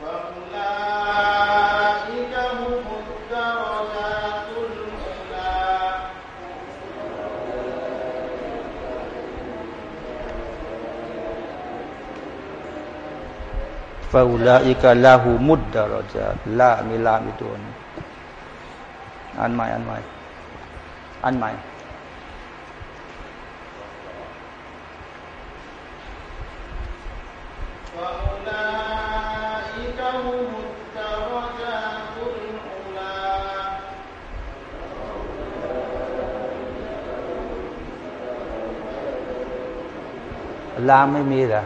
ฟาอุลาอิกาลาหูมุดดารจาลามีลามีตัวนี้อันใหม่อันใหม่อันใหม่ ลาไม่มีหรอ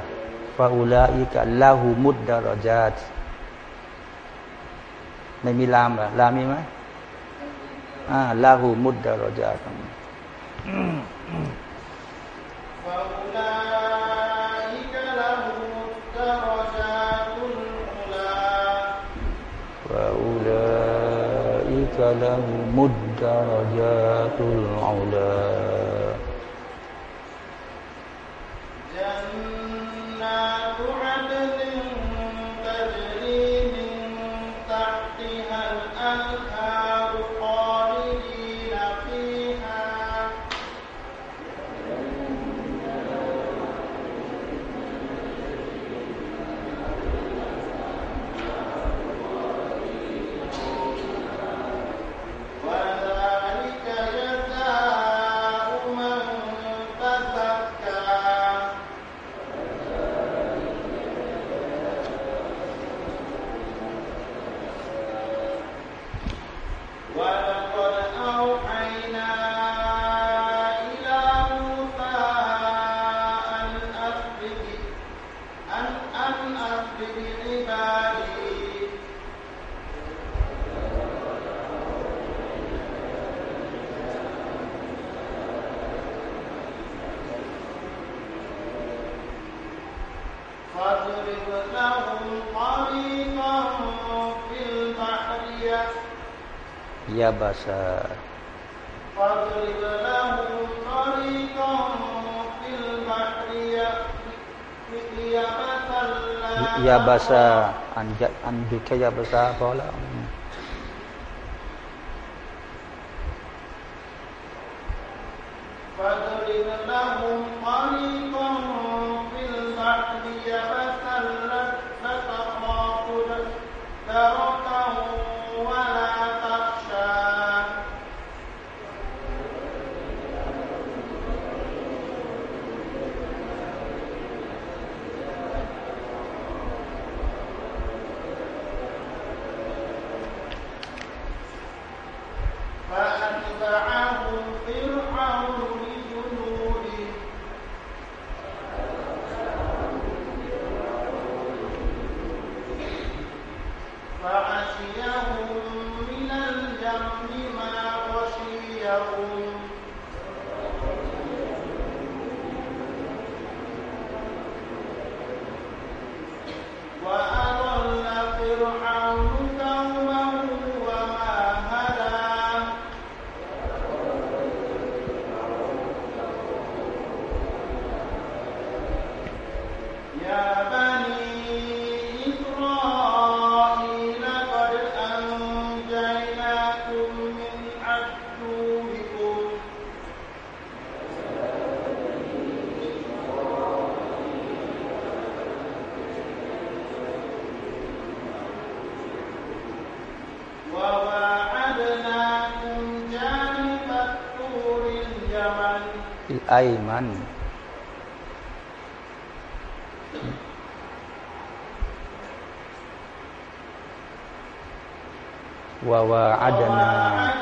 ฟาอุลาอิกะลาหูมุดดารจาตไม่มีลามหรอลามีไหมอ่าลาหูมุดดารจาตฟาอุลาอิกะลาหูมุดดารจาตุลอุลายาอุลาซายาบาซาอันจะอัน ดูแค่ยาบาซาพอแล้ Aiman wa wa'adana.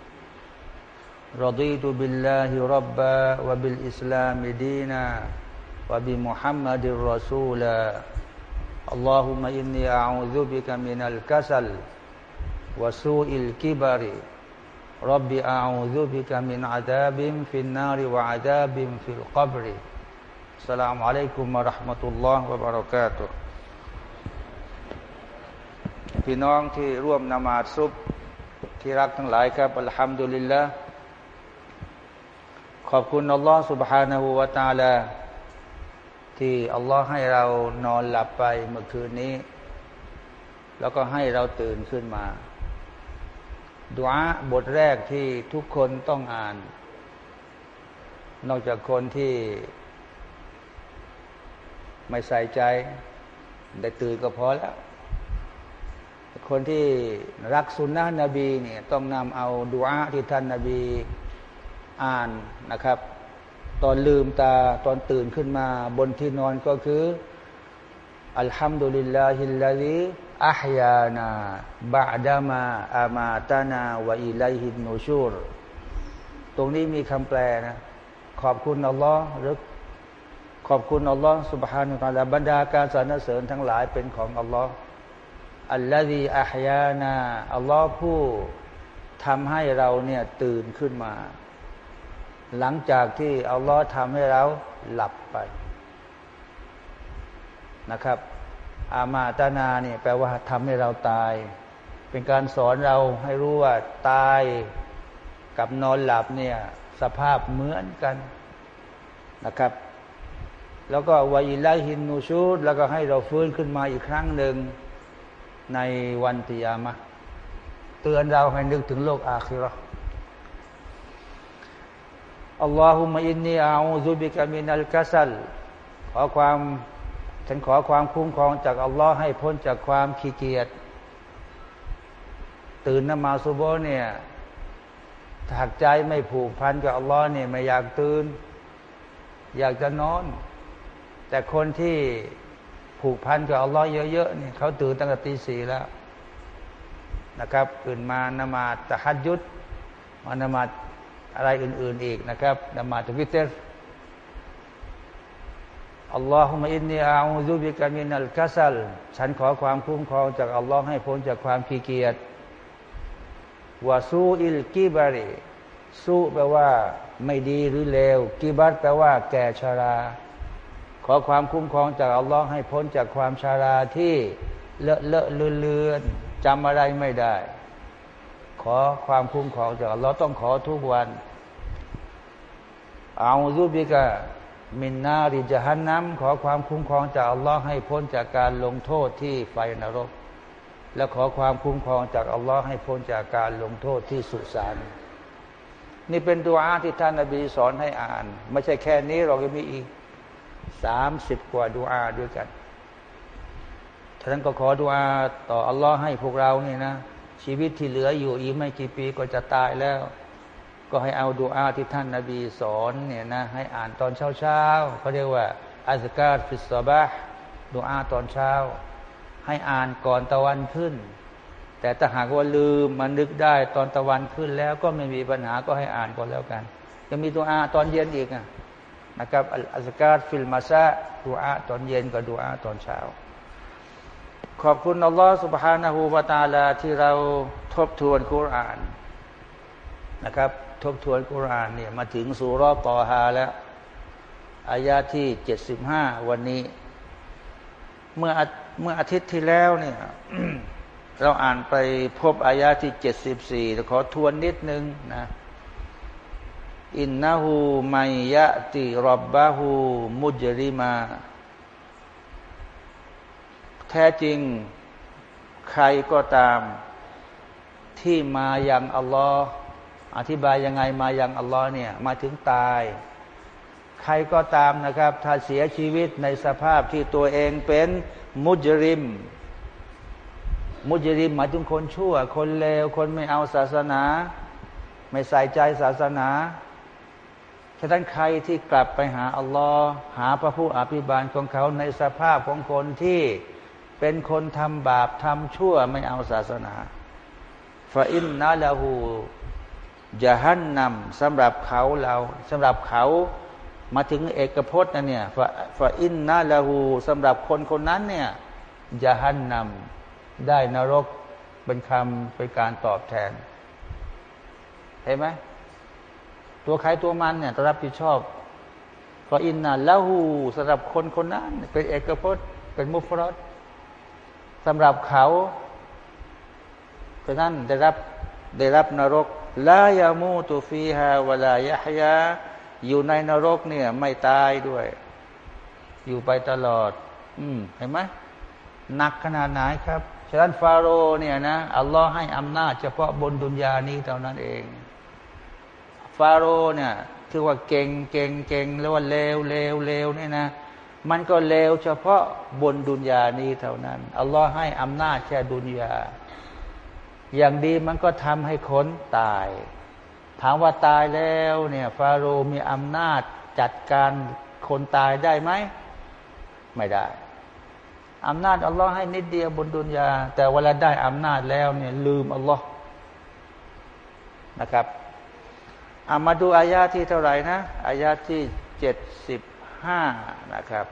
رضيت بالله ربا وبالإسلام دينا وبمحمد رسولا اللهم إني أعوذ بك من الكسل وسوء الكبر رب أعوذ بك من عذاب في النار وعذاب في القبر السلام عليكم ورحمة الله وبركاته พี่น้องที่ร่วมนมาซุบที่รักทั้งหลายครับอัลฮัมดุลิลละ ขอบคุณอัลลอฮ์ سبحانه และ تعالى ที่อัลลอฮ์ให้เรานอนหลับไปเมื่อคืนนี้ แล้วก็ให้เราตื่นขึ้นมาดุอาบทแรกที่ทุกคนต้องอ่าน นอกจากคนที่ไม่ใส่ใจ ได้ตื่นก็พอแล้ว คนที่รักสุนนะนบีเนี่ยต้องนำเอาดุอาที่ท่านนาบี อ่านนะครับ ตอนลืมตาตอนตื่นขึ้นมา บนที่นอนก็คืออัลฮัมดุลิลลาฮิลลาฮิอัฮยานาบะดามาอามาตานาวะอิไลฮินนูชูรตรงนี้มีคำแปลนะ ขอบคุณอัลลอฮ์หรือขอบคุณอัลลอฮ์สุบฮานุตาลาบรรดาการสรรเสริญทั้งหลายเป็นของอัลลอฮ์อัลลอฮีอัฮยานาอัลลอฮ์ผู้ทำให้เราเนี่ยตื่นขึ้นมา หลังจากที่อัลลอฮ์ทำให้เราหลับไปนะครับ อามาตานาเนี่ยแปลว่าทำให้เราตาย เป็นการสอนเราให้รู้ว่าตายกับนอนหลับเนี่ยสภาพเหมือนกันนะครับ แล้วก็วายิไลฮินนูชูดแล้วก็ให้เราฟื้นขึ้นมาอีกครั้งหนึ่งในวันติยามะเตือนเราให้นึกถึงโลกอาคิรอ อัลลอฮุมะอินนีอาอูซุบิกามินัลกัสัลขอความฉันขอความคุ้มครองจากอัลลอฮ์ให้พ้นจากความขี้เกียจตื่นนมาซุโบเนี่ยถักใจไม่ผูกพันกับอัลลอฮ์เนี่ยไม่อยากตื่น อยากจะนอน แต่คนที่ผูกพันกับอัลลอฮ์เยอะๆเนี่ยเขาตื่นตั้งแต่ตีสี่แล้วนะครับตื่นมานมาตะฮัดยุดมานมา อะไรอื่น ๆ อีกนะครับนมาตวิเตอร์อัลลอฮุมะอินนีอาอูซุบิกามินัลกัซัลฉันขอความคุ้มครองจากอัลลอฮ์ให้พ้นจากความขี้เกียจวาซูอิลกิบารีสู้แปลว่า ไม่ดีหรือเลวกิบัตแปลว่า แก่ชารา ขอความคุ้มครองจากอัลลอฮ์ให้พ้นจากความชาราที่เลอะเลอะเลือนจำอะไรไม่ได้ ขอความคุ้มครองจากอัลลอฮ์ต้องขอทุกวัน เอาซุบิกะมินนาริจฮันน้ำขอความคุ้มครองจากอัลลอฮ์ให้พ้นจากการลงโทษที่ไฟนรก และขอความคุ้มครองจากอัลลอฮ์ให้พ้นจากการลงโทษที่สุสานนี่เป็นตัวอาที่ท่านนบีสอนให้อ่าน ไม่ใช่แค่นี้เราก็มีอีกสามสิบกว่าดูอาด้วยกันท่านก็ขอดูอาต่ออัลลอฮ์ให้พวกเราเนี่ยนะ ชีวิตที่เหลืออยู่อีกไม่กี่ปีก็จะตายแล้ว ก็ให้เอาดูอาที่ท่านนาบีสอนเนี่ยนะให้อ่านตอนเช้าเช้าเขาเรียกว่าอัสการฟิสบะดูอาตอนเช้า ให้อ่านก่อนตะวันขึ้น แต่ถ้าหากว่าลืมมันนึกได้ตอนตะวันขึ้นแล้วก็ไม่มีปัญหาก็ให้อ่านก่อนแล้วกันจะมีดูอาตอนเย็นอีกนะครับอัสการฟิลมาซะดูอาตอนเย็นกับดูอาตอนเช้าขอบคุณอัลลอฮฺ سبحانه และ تعالى ที่เราทบทวนคุรานนะครับ ทบทวนคุรานเนี่ยมาถึงสุรอตอฮาแล้วอายาที่เจ็ดสิบห้าวันนี้ เมื่อเมื่ออาทิตย์ที่แล้วเนี่ยเราอ่านไปพบอายาที่เจ็ดสิบสี่ขอทวนนิดนึงนะอินนาหูไมยะติรบบาหูมุจริมา แท้จริงใครก็ตามที่มายังอัลลอฮ์ อธิบายยังไงมายังอัลลอฮ์เนี่ยมาถึงตาย ใครก็ตามนะครับ ถ้าเสียชีวิตในสภาพที่ตัวเองเป็นมุจริม มุจริมหมายถึงคนชั่ว คนเลว คนไม่เอาศาสนา ไม่ใส่ใจศาสนาฉะนั้นใครที่กลับไปหาอัลลอฮ์หาพระผู้อภิบาลของเขาในสภาพของคนที่เป็นคนทำบาปทำชั่วไม่เอาศาสนาฟาอินนาลาหู จะหันนำสำหรับเขาเราสำหรับเขามาถึงเอกพจน์นะเนี่ยฟาอินนาลาหูสำหรับคนคนนั้นเนี่ยจะหันนำได้นรกเป็นคำเป็นการตอบแทน เห็นไหมตัวใครตัวมันเนี่ยต้องรับผิดชอบฟาอินนาลาหูสำหรับคนคนนั้น เป็นเอกพจน์ เป็นมุฟรอดสำหรับเขาฉะนั้นได้รับได้รับนรก ลายามูตุฟีฮาวลายะฮยาอยู่ในนรกเนี่ย ไม่ตายด้วย อยู่ไปตลอด อืมเห็นไหมหนักขนาดไหนครับฉะนั้นฟาโรเนี่ยนะอัลลอฮ์ให้อำนาจเฉพาะบนดุนยานี้เท่านั้นเอง ฟาโรเนี่ยถือว่าเก่งเก่งเก่งแล้วว่าเลวเลวเลวเนี่ยนะมันก็เลวเฉพาะบนดุนยานี้เท่านั้น อัลลอฮ์ให้อำนาจแค่ดุนยา อย่างดีมันก็ทำให้คนตาย ถามว่าตายแล้วเนี่ยฟาโรห์มีอำนาจจัดการคนตายได้ไหม ไม่ได้อำนาจอัลลอฮ์ให้นิดเดียวบนดุนยา แต่เวลาได้อำนาจแล้วเนี่ยลืมอัลลอฮ์นะครับอามาดูอายาที่เท่าไหร่นะอายาที่เจ็ดสิบห้านะครับ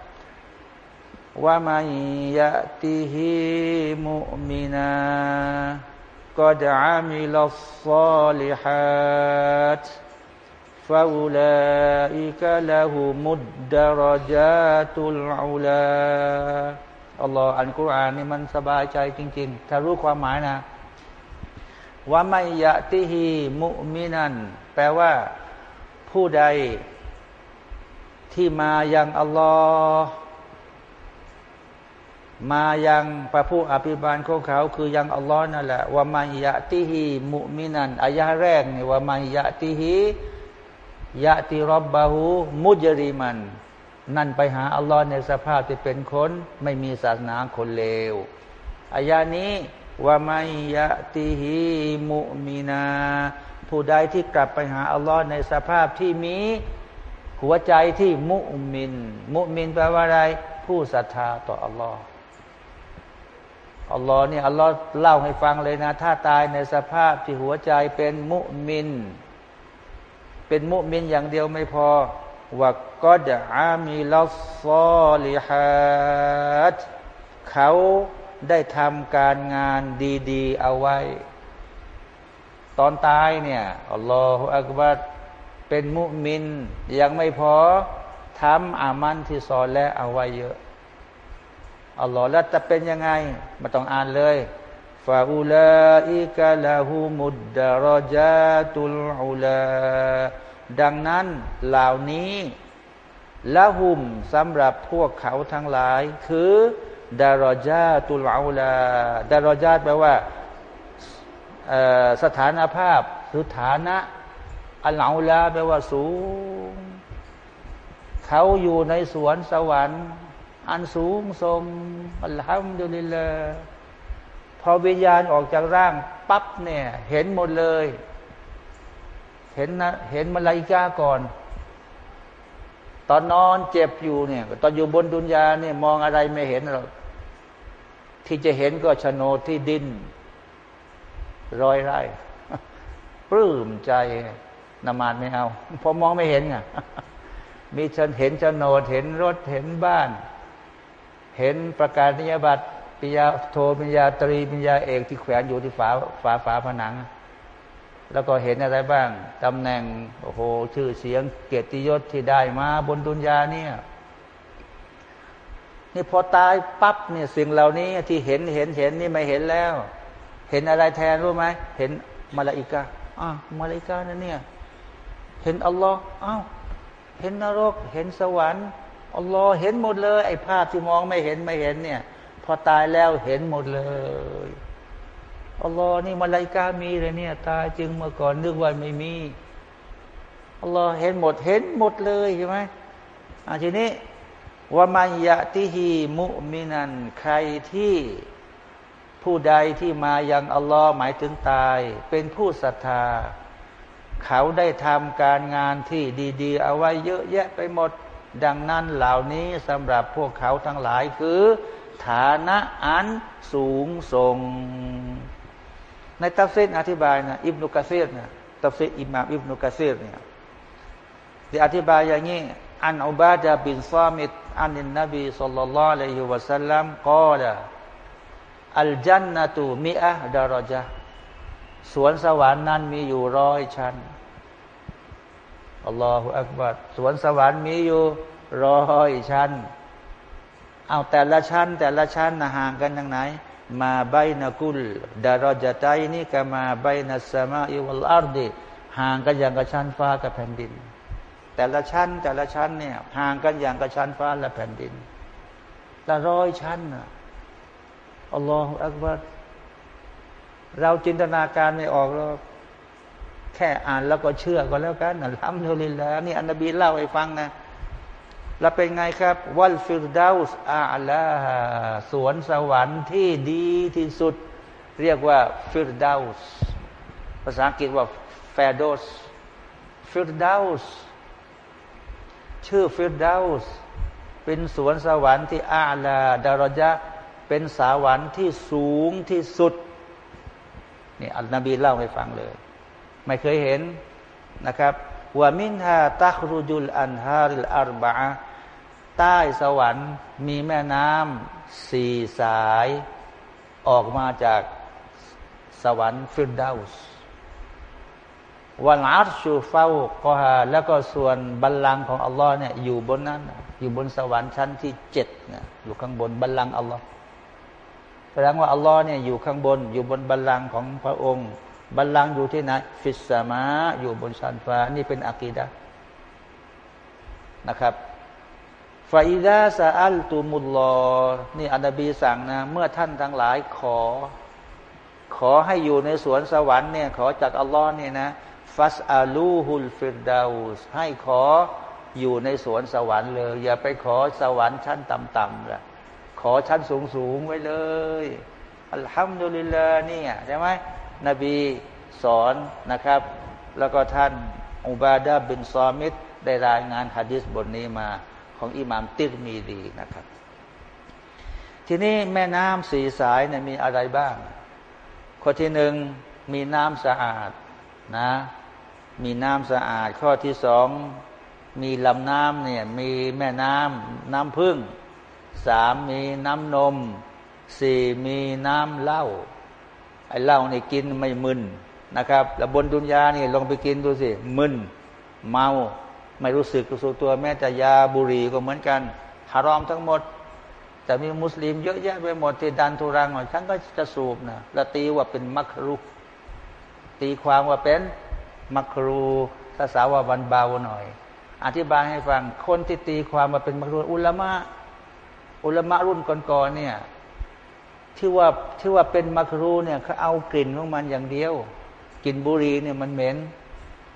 ว่ามาอยะติฮิมุมินา ก็จะอามิลซอลิฮัดฟาอุลาอิกะละหุมุดดรจาตุลอุลาอัลลอฮ์อันกุรอานนี่มันสบายใจจริง ๆ ถ้ารู้ความหมายนะว่าไม่ยะติฮีมุมินัน แปลว่า ผู้ใดที่มายังอัลลอฮ์ มายังพระผู้อภิบาลของเขา คือยังอัลลอฮ์นั่นแหละว่ามัยะติฮีมุมินันอายะแรกนี่ว่ามัยะติฮียะติรบบาหูมุจริมัน นั่นไปหาอัลลอฮ์ในสภาพที่เป็นคน ไม่มีศาสนาคนเลวอายะนี้ว่ามัยะติฮีมุมินา ผู้ใดที่กลับไปหาอัลลอฮ์ในสภาพที่มีหัวใจที่มุมิน มุมินแปลว่าอะไร ผู้ศรัทธาต่ออัลลอฮ์ อัลลอฮ์นี่อัลลอฮ์เล่าให้ฟังเลยนะ ถ้าตายในสภาพที่หัวใจเป็นมุมิน เป็นมุมินอย่างเดียวไม่พอว่าก็จะอามีลอซอลิฮัดเขาได้ทำการงานดี ๆ เอาไว้ ตอนตายเนี่ยอัลลอฮฺอักบัรเป็นมุมิน ยังไม่พอทำอามันที่สอนแล้วเอาไว้เยอะ อัลลอฮ์แล้วจะเป็นยังไงมาต้องอ่านเลยฟาอูลาอิกะลาหูมุดดารจาตุลอูลาดังนั้นเหล่านี้ละหุมสำหรับพวกเขาทั้งหลาย คือดารจาตุลอูลาดารจาแปลว่าสถานภาพหรือฐานะอัลลอฮฺลาแปลว่าสูง เขาอยู่ในสวนสวรรค์ อันสูงทรงอัลฮัมดุลิลลาพอวิญญาณออกจากร่างปั๊บเนี่ย เห็นหมดเลย เห็นนะเห็นมาลายกาก่อน ตอนนอนเจ็บอยู่เนี่ย ตอนอยู่บนดุนยาเนี่ยมองอะไรไม่เห็นหรอกที่จะเห็นก็ชโนที่ดินรอยไร่ปลื้มใจนมาดไม่เอาพอมองไม่เห็นไงมีฉันเห็นโฉนดเห็นรถเห็นบ้าน เห็นประกาศนิยบัตรปิยาโทปิญญาตรีปิญญาเอกที่แขวนอยู่ที่ฝาฝาฝาผนัง แล้วก็เห็นอะไรบ้างตำแหน่งโอ้โหชื่อเสียง เกียรติยศที่ได้มาบนดุนยาเนี่ยนี่พอตายปั๊บเนี่ยสิ่งเหล่านี้ที่เห็นเห็นเห็นนี่ไม่เห็นแล้ว เห็นอะไรแทนรู้ไหมเห็นมาลาอิกาอ้าวมาลาอิกานั่นเนี่ย เห็นอัลลอฮ์อ้าวเห็นนรก เห็นสวรรค์ อัลลอฮ์เห็นหมดเลย ไอ้ภาพที่มองไม่เห็นไม่เห็นเนี่ย พอตายแล้วเห็นหมดเลยอัลลอฮ์นี่มาลายกามีเลยเนี่ย ตายจึงเมื่อก่อนนึกว่าไม่มีอัลลอฮ์เห็นหมดเห็นหมดเลยใช่ไหมอาทีนี้ว่ามัยะติฮีมุมินันใครที่ผู้ใดที่มายังอัลลอฮ์หมายถึงตาย เป็นผู้ศรัทธา เขาได้ทำการงานที่ดี ๆ เอาไว้เยอะแยะไปหมด ดังนั้นเหล่านี้สำหรับพวกเขาทั้งหลายคือ ฐานะอันสูงส่ง ในตัฟซีรอธิบายนะอิบนุกะซีรนะตัฟซีรอิมามอิบนุกะซีรเนี่ยที่อธิบายอย่างนี้عن عبادة بن الصامت عن النبي صلى الله عليه وسلم กล่าว الجنة مائة درجةสวนสวรรค์นั้นมีอยู่ร้อยชั้น อัลลอฮฺอักบัดสวนสวรรค์มีอยู่ร้อยชั้น เอาแต่ละชั้น แต่ละชั้นนะห่างกันยังไงมาใบนักุลดารจาใจนี่ก็มาใบนัสมาอิวัลอาร์ดีห่างกันอย่างกับชั้นฟ้ากับแผ่นดิน แต่ละชั้นแต่ละชั้นเนี่ยห่างกันอย่างกับชั้นฟ้าและแผ่นดินละร้อยชั้นนะอัลลอฮฺอักบัรเราจินตนาการไม่ออกเรา แค่อ่านแล้วก็เชื่อก็แล้วกันนะทำเท่านี้แล้วนี่อันนบีเล่าให้ฟังนะ แล้วเป็นไงครับ วัลฟิรดาสอาลาสวนสวรรค์ที่ดีที่สุด เรียกว่าฟิรดาสภาษาอังกฤษว่าแฟโดสฟิรดาสชื่อฟิรดาสเป็นสวนสวรรค์ที่อาลาดารจาเป็นสวรรค์ที่สูงที่สุดนี่อัลนบีเล่าให้ฟังเลย ไม่เคยเห็นนะครับว่ามินฮาตัครุจุลอันฮาริลอารบะใต้สวรรค์มีแม่น้ำสี่สายออกมาจากสวรรค์ฟิรดาสวันอัลชูเฝ้าก็ฮาแล้วก็ส่วนบัลลังก์ของอัลลอฮ์เนี่ยอยู่บนนั้น อยู่บนสวรรค์ชั้นที่เจ็ดเนี่ยอยู่ข้างบนบัลลังก์อัลลอฮ์แสดงว่าอัลลอฮ์เนี่ยอยู่ข้างบน อยู่บนบัลลังก์ของพระองค์ บัลลังก์อยู่ที่ไหนفي السماء อยู่บนชั้นฟ้า นี่เป็นอะกีดะนะครับฟาอิดาซาอัลตูมุลลอนี่อันบีสั่งนะ เมื่อท่านทั้งหลายขอ ขอให้อยู่ในสวนสวรรค์เนี่ย ขอจากอัลลอฮ์เนี่ยนะ ฟัสอาลูฮุลฟิรดาอุสให้ขออยู่ในสวนสวรรค์เลย อย่าไปขอสวรรค์ชั้นต่ำๆละขอชั้นสูงๆไว้เลย อัลฮัมดุลิลลาห์นี่ใช่ไหม นบีสอนนะครับ แล้วก็ท่านอุบาดาบินซอมิดได้รายงานฮะดิษบทนี้มาของอิหม่ามติรมีดีนะครับ ทีนี้แม่น้ำสีสายเนี่ยมีอะไรบ้าง ข้อที่หนึ่งมีน้ำสะอาดนะมีน้ำสะอาด ข้อที่สองมีลำน้ำเนี่ยมีแม่น้ำน้ำพึ่งสามมีน้ำนมสี่มีน้ำเหล้า ไอ้เหล้านี่กินไม่มึนนะครับ แล้วบนดุนยานี่ลองไปกินดูสิมึนเมาไม่รู้สึกรู้สึกตัวแม้แต่ยาบุหรี่ก็เหมือนกันฮารอมทั้งหมด แต่มีมุสลิมเยอะแยะไปหมดที่ดันทุรังหน่อยฉันก็จะสูบนะแล้วตีว่าเป็นมักรุตีความว่าเป็นมักรูภาษาว่าบันเบาหน่อย อธิบายให้ฟังคนที่ตีความมาเป็นมักรูอุลามะอุลามะรุ่นก่อนๆเนี่ย ที่ว่าที่ว่าเป็นมักรูเนี่ยเขาเอากลิ่นของมันอย่างเดียวกลิ่นบุหรี่เนี่ยมันเหม็น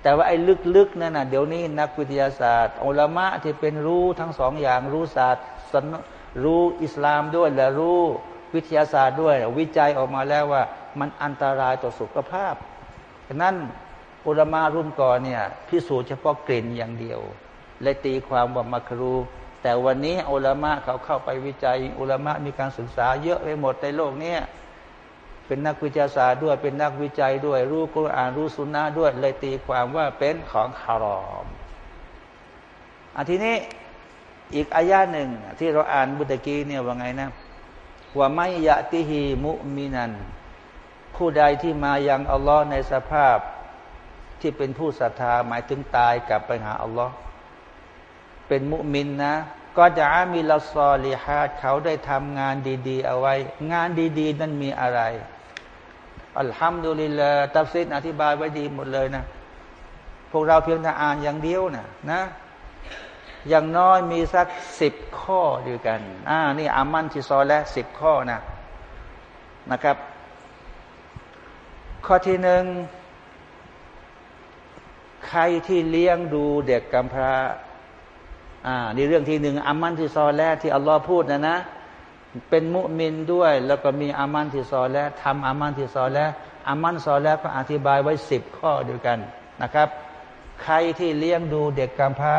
แต่ว่าไอ้ลึกๆนั่นน่ะเดี๋ยวนี้นักวิทยาศาสตร์อัลมะที่เป็นรู้ทั้งสองอย่างรู้ศาสตร์รู้อิสลามด้วยและรู้วิทยาศาสตร์ด้วย วิจัยออกมาแล้วว่า มันอันตรายต่อสุขภาพฉะนั้นอุลมะรุ่นก่อนเนี่ยพิสูจน์เฉพาะกลิ่นอย่างเดียวเลยตีความว่ามักรู แต่วันนี้อุลามะเขาเข้าไปวิจัย อุลามะมีการศึกษาเยอะไปหมดในโลกนี้เป็นนักวิทยาศาสตร์ด้วยเป็นนักวิจัยด้วย รู้กุรอานรู้สุนนะด้วย เลยตีความว่าเป็นของคารอมอันทีนี้อีกอายาหนึ่ง ที่เราอ่านเมื่อกี้เนี่ยว่าไงนะومن يأته مؤمنا ผู้ใดที่มายังอัลลอฮ์ในสภาพที่เป็นผู้ศรัทธาหมายถึงตายกลับไปหาอัลลอฮ์ เป็นมุมินนะ قد عمل الصالحاتเขาได้ทำงานดี ๆ เอาไว้ งานดีๆ นั้นมีอะไร อัลฮัมดุลิลลาตัฟซีดอธิบายไว้ดีหมดเลยนะ พวกเราเพียงแต่อ่านอย่างเดียวนะนะอย่างน้อยมีสักสิบข้อด้วยกัน อ่า นี่อามันที่ซอและสิบข้อนะ นะครับ ข้อที่หนึ่ง ใครที่เลี้ยงดูเด็กกำพร้า อ่านี่เรื่องที่หนึ่งอามันที่ซอแรกที่อัลลอฮ์พูดนะนะ เป็นมุมินด้วย แล้วก็มีอามันที่ซอแรกทำอามันที่ซอแรกอามันซอแรกก็อธิบายไว้สิบข้อเดียวกันนะครับ ใครที่เลี้ยงดูเด็กกำพร้า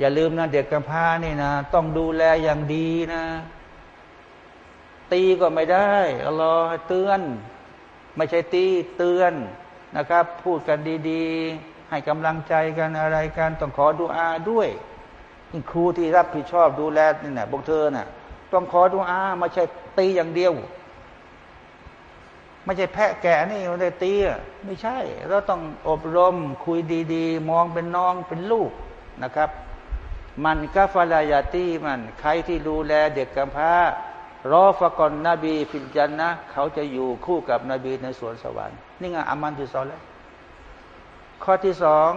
อย่าลืมนะเด็กกำพร้านี่นะ ต้องดูแลอย่างดีนะ ตีก็ไม่ได้อัลลอฮ์เตือน ไม่ใช่ตีเตือนนะครับ พูดกันดี ๆ ให้กำลังใจกันอะไรกันต้องขอดูอาด้วยนี่ครูที่รับผิดชอบดูแลนี่นะพวกเธอนะ่ะ ต้องขอดูอาไม่ใช่ตีอย่างเดียว ไม่ใช่แพะแกะนี่ไม่ได้ตีไม่ใช่ เราต้องอบรมคุยดีๆ มองเป็นน้องเป็นลูกนะครับ من كفل يتيما ใครที่ดูแลเด็กกำพร้าرافق النبي في الجنةเขาจะอยู่คู่กับนบีในสวนสวรรค์นี่ไงอามัลที่สองแล้ว ข้อที่สอง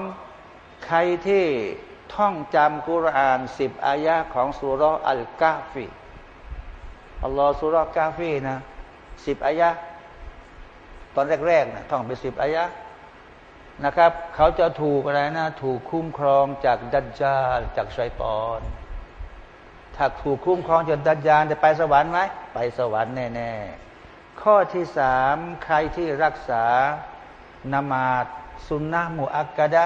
ใครที่ท่องจำกุรานสิบอายะของสุรอัลกาฟีอัลลอฮ์สุรกาฟีนะสิบอายะตอนแรกๆนะท่องไปสิบอายะนะครับ เขาจะถูกอะไรนะ ถูกคุ้มครองจากดัจจาจากชัยปอน ถ้าถูกคุ้มครองจนดัจญานจะไปสวรรค์ไหมไปสวรรค์แน่ ๆ ข้อที่สามใครที่รักษานมาด สุนนะมุอักกะดะ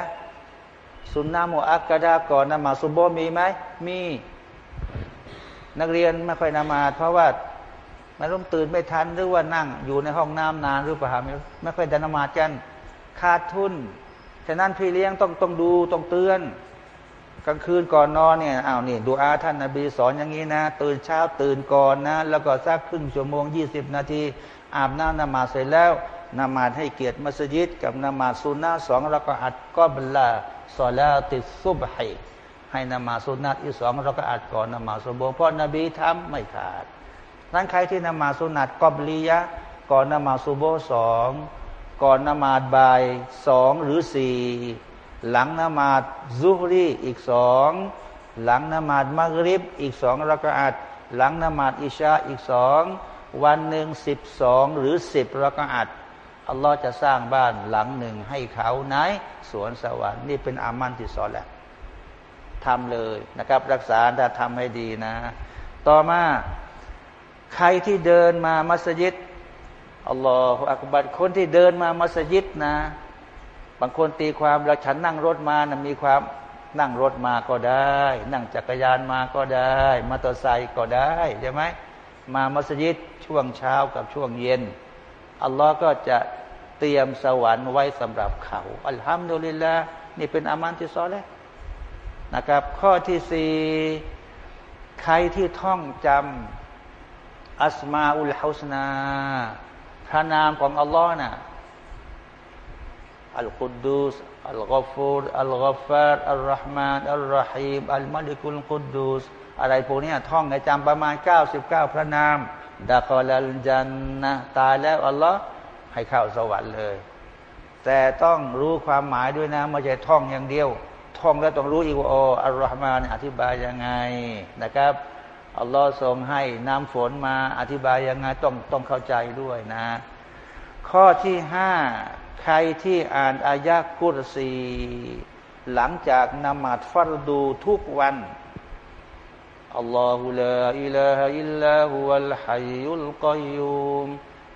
สุนนะมุอักกะดะก่อนนมาสุโบมีไหมมี นักเรียนไม่ค่อยนมาดเพราะว่าไม่ร่มตื่นไม่ทันหรือว่านั่ง อยู่ในห้องน้ำนานหรือเปล่าไม่ค่อยดันมาดกันขาดทุนฉะนั้นพี่เลี้ยงต้องต้องดูต้องเตือน กลางคืนก่อนนอนเนี่ยอ้าวนี่ดูอาท่านนาบีสอนอย่างนี้นะ ตื่นเช้าตื่นก่อนนะ แล้วก็สักครึ่งชั่วโมงยี่สิบนาที อาบน้ำนมาเสร็จแล้ว นมาให้เกียรติมัสยิด กับนมาสุนนะสองแล้วก็อัดก็บลาสอลาติซุบให้ให้นมาสุนนะอีกสองราก็อัดก่อนนมาสุโบเพราะนบีทำไม่ขาดนั้นใครที่นมาสุนัตกอบลียะก่อนนมาสุโบสองก่อนนมาดบ่ายสองหรือสี่หลังนมาดซุฮรีอีกสองหลังนมาดมักริบอีกสองรักอาดหลังนมาดอิชาอีกสองวันหนึ่งสิบสองหรือสิบรักอาด อัลลอฮ์จะสร้างบ้านหลังหนึ่งให้เขาไนสวนสวรรค์นี่เป็นอามันที่สอนแหละทำเลยนะครับ รักษาถ้าทำให้ดีนะ ต่อมาใครที่เดินมามัสยิดอัลลอฮฺอักบัดคนที่เดินมามัสยิดนะ บางคนตีความแล้วฉันนั่งรถมานะมีความนั่งรถมาก็ได้ นั่งจักรยานมาก็ได้มอเตอร์ไซค์ก็ได้ใช่ไหมมามัสยิดช่วงเช้ากับช่วงเย็นอัลลอฮ์ก็จะ เตรียมสวรรค์ไว้สำหรับเขา อัลฮัมดุลิลละนี่เป็นอามันที่ซอแล้วนะครับ ข้อที่สี่ใครที่ท่องจำอัสมาอุลฮุสนา พระนามของอัลลอฮ์นะอัลกุดดุสอัลกอฟูรอัลกอฟาร์อัลรหมานอัลรหีมอัลมาลิกุลกุดดุสอะไรพวกนี้ท่องให้จำประมาณ 99 พระนามดะคอลัลจันนะตายแล้วอัลลอฮ์ ให้เข้าสวรรค์เลย แต่ต้องรู้ความหมายด้วยนะไม่ใช่ท่องอย่างเดียว ท่องแล้วต้องรู้อีกว่าอัลรหมานอธิบายยังไงนะครับอัลลอฮ์ทรงให้น้ำฝนมาอธิบายยังไงต้องต้องเข้าใจด้วยนะ ข้อที่ห้าใครที่อ่านอายะกุรซีหลังจากนมาดฟัรดูทุกวันอัลลอฮฺลาอิลาฮอิลลาฮุวัลฮัยยุลกัยุม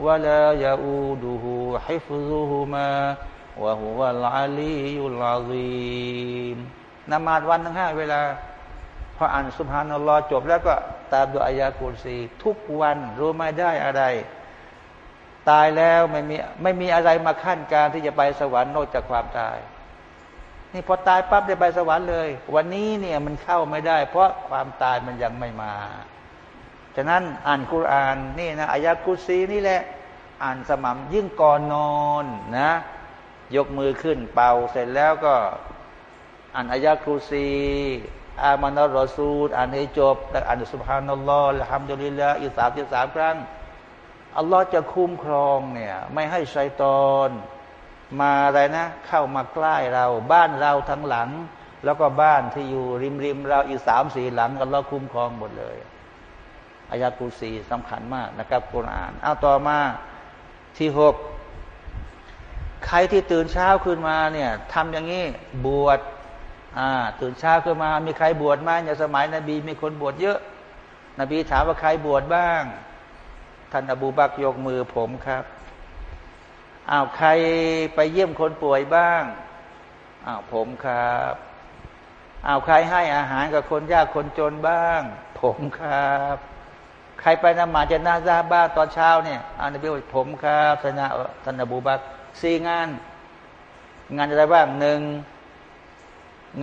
ولا يؤوده حفظهما وهو العلي العظيم นมาดวันทั้งห้าเวลาพออ่านสุภานัลลอฮ์จบแล้วก็ตามดูอายากุลซีทุกวันรู้ไม่ได้อะไร ตายแล้วไม่มีไม่มีอะไรมาขั้นการที่จะไปสวรรค์นอกจากความตาย นี่พอตายปั๊บได้ไปสวรรค์เลย วันนี้เนี่ยมันเข้าไม่ได้ เพราะความตายมันยังไม่มา ฉะนั้นอ่านคุรานนี่นะอายะกุซีนี่แหละ อ่านสม่ำยิ่งก่อนนอนนะ ยกมือขึ้นเป่าเสร็จแล้วก็ อ่านอายะกุซีอามานัลรอซูลอ่านให้จบแล้วอ่านสุบฮานัลลอฮ์ละฮัมดุลิลละอีสามสิบสามครั้งอัลลอฮ์จะคุ้มครองเนี่ยไม่ให้ชัยตอนมาอะไรนะ เข้ามาใกล้เราบ้านเราทั้งหลัง แล้วก็บ้านที่อยู่ริมริมเราอีกสามสี่หลังอัลลอฮ์คุ้มครองหมดเลย อายะกุซีสำคัญมากนะครับกุรอานเอาต่อมาที่หกใครที่ตื่นเช้าขึ้นมาเนี่ยทำอย่างนี้บวชอ่าตื่นเช้าขึ้นมา มีใครบวชไหมในสมัยนบีมีคนบวชเยอะ นบีถามว่าใครบวชบ้าง ท่านอบูบักยกมือผมครับอ้าวใครไปเยี่ยมคนป่วยบ้างอ้าวผมครับอ้าวใครให้อาหารกับคนยากคนจนบ้าง ผมครับ ใครไปนมาจะนาซาบ้าตอนเช้าเนี่ยอานบีบอกผมครับท่านท่านอบูบักสี่งาน งานอะไรบ้างหนึ่ง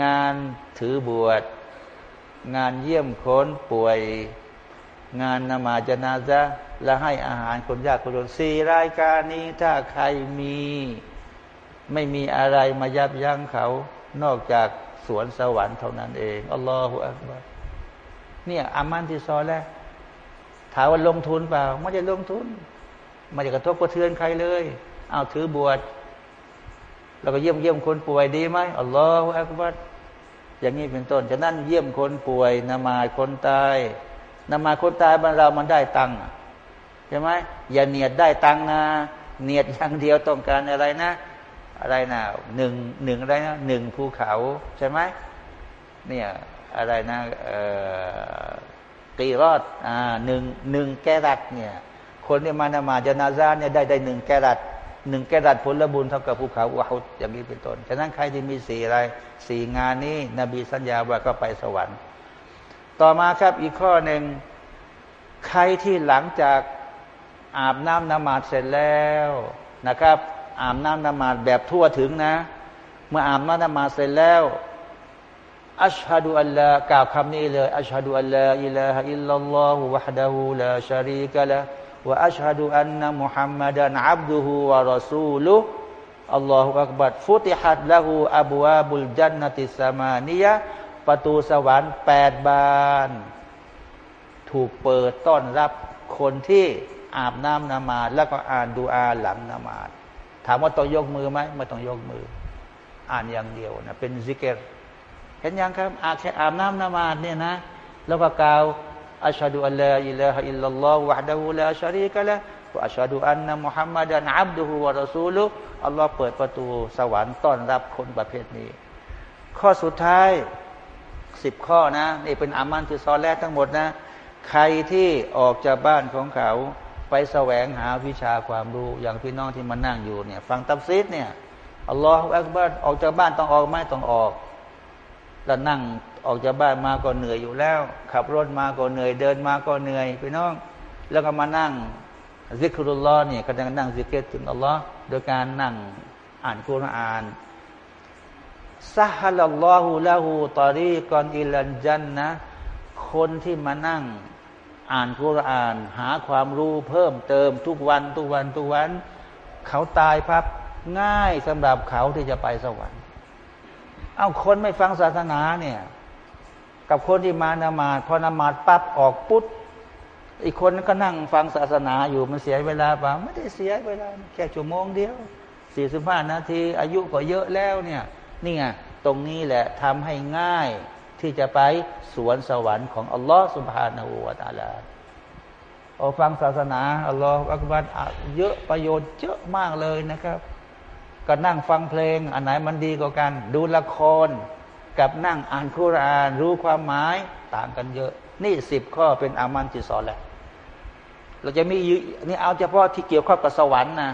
งานถือบวช งานเยี่ยมคนป่วย งานนมาจนาซะและให้อาหารคนยากคนจนสี่รายการนี้ถ้าใครมีไม่มีอะไรมายับยั้งเขา นอกจากสวนสวรรค์เท่านั้นเองอัลลอฮฺอักบารเนี่ยอามันที่ซอแล้วามว่าลงทุนเปล่าไม่ได้ลงทุนไม่ได้กระทบกระเทือนใครเลยเอาถือบวชแล้วก็เยี่ยมเยี่ยมคนป่วยดีไหมอัลลอฮฺอักบัรอย่างนี้เป็นต้นฉะนั้นเยี่ยมคนป่วยนมาคนตายนมาคนตายบ้านเรามันได้ตังค์ใช่ไหมอย่าเนียดได้ตังค์นะ เนียดอย่างเดียวต้องการอะไรนะ อะไรนะหนึ่งหนึ่งอะไรนะหนึ่งภูเขาใช่ไหมเนี่ยอะไรนะ ตีรอดอ่าหนึ่งหนึ่งแกรัดเนี่ย คนที่มานมาจนาซาเนี่ยได้ได้หนึ่งแกรัดหนึ่งแกดัดผลบุญเท่ากับภูเขาวาฮุดอย่างนี้เป็นต้น ฉะนั้นใครที่มีสี่อะไรสี่งานนี้ นบีสัญญาว่าก็ไปสวรรค์ ต่อมาครับอีกข้อหนึ่งใครที่หลังจากอาบน้ำนมาดเสร็จแล้วนะครับ อาบน้ำนมาดแบบทั่วถึงนะ เมื่ออาบน้ำนมาดเสร็จแล้ว อัชฮะดูอัลลอฮ์กล่าวคำนี้เลยอัชฮะดูอัลลอฮ์อิลลาฮอิลลัลลอฮุวะฮดะฮูลาชารีกะละว่าอัชฮะดูอันนะมุฮัมมัดันอับดุฮุวะรอซูลุอัลลอฮฺอักบัดฟุติฮัดละหูอับวาบุลจันนติสมานียะประตูสวรรค์แปดบาน ถูกเปิดต้อนรับคนที่อาบน้ำนามาดแล้วก็อ่านดูอาหลังนามาดถามว่าต้องยกมือไหมไม่ต้องยกมือ อ่านอย่างเดียวนะเป็นซิกิร เห็นยังครับอาแค่อาบน้ำนมาดเนี่ยนะ แล้วก็กล่าวأشهد أن لا إله إلا الله وحده لا شريك له وأشهد أن محمدا عبده ورسوله อัลลอฮ์เปิดประตูสวรรค์ต้อนรับคนประเภทนี้ ข้อสุดท้ายสิบข้อนะนี่เป็นอามัลที่ซอและห์ทั้งหมดนะ ใครที่ออกจากบ้านของเขาไปแสวงหาวิชาความรู้อย่างพี่น้องที่มานั่งอยู่เนี่ย ฟังตัฟซีรเนี่ยالله أكبرออกจากบ้านต้องออกไม่ต้องออก แล้วนั่งออกจากบ้านมาก็เหนื่อยอยู่แล้ว ขับรถมาก็เหนื่อยเดินมาก็เหนื่อยพี่น้อง แล้วก็มานั่งذكر اللهเนี่ยก็จะนั่งซิกิรถึงอัลลอฮ์โดยการนั่งอ่านคุรานسهل الله له طريقا إلى الجنةคนที่มานั่งอ่านคุรานหาความรู้เพิ่มเติมทุกวันทุกวันทุกวัน เขาตายพับง่ายสำหรับเขาที่จะไปสวรรค์ เอาคนไม่ฟังศาสนาเนี่ย กับคนที่มานมาดพอนมาดปั๊บออกปุ๊บอีกคนก็นั่งฟังศาสนาอยู่มันเสียเวลาเปล่าไม่ได้เสียเวลาแค่ชั่วโมงเดียวสี่สิบห้านาที อายุก็เยอะแล้วเนี่ยนี่ไงตรงนี้แหละทำให้ง่ายที่จะไปสวนสวรรค์ของอัลลอฮฺสุบฮานาอูวาตาลาอฟังศาสนาอัลลอฮฺอักบัรเยอะประโยชน์เยอะมากเลยนะครับ ก็นั่งฟังเพลง อันไหนมันดีกว่ากัน ดูละคร กับนั่งอ่านคุรานรู้ความหมายต่างกันเยอะ นี่สิบข้อเป็นอามันจิสอนแหละเราจะมีนี่เอาเฉพาะที่เกี่ยวข้องกับสวรรค์นะ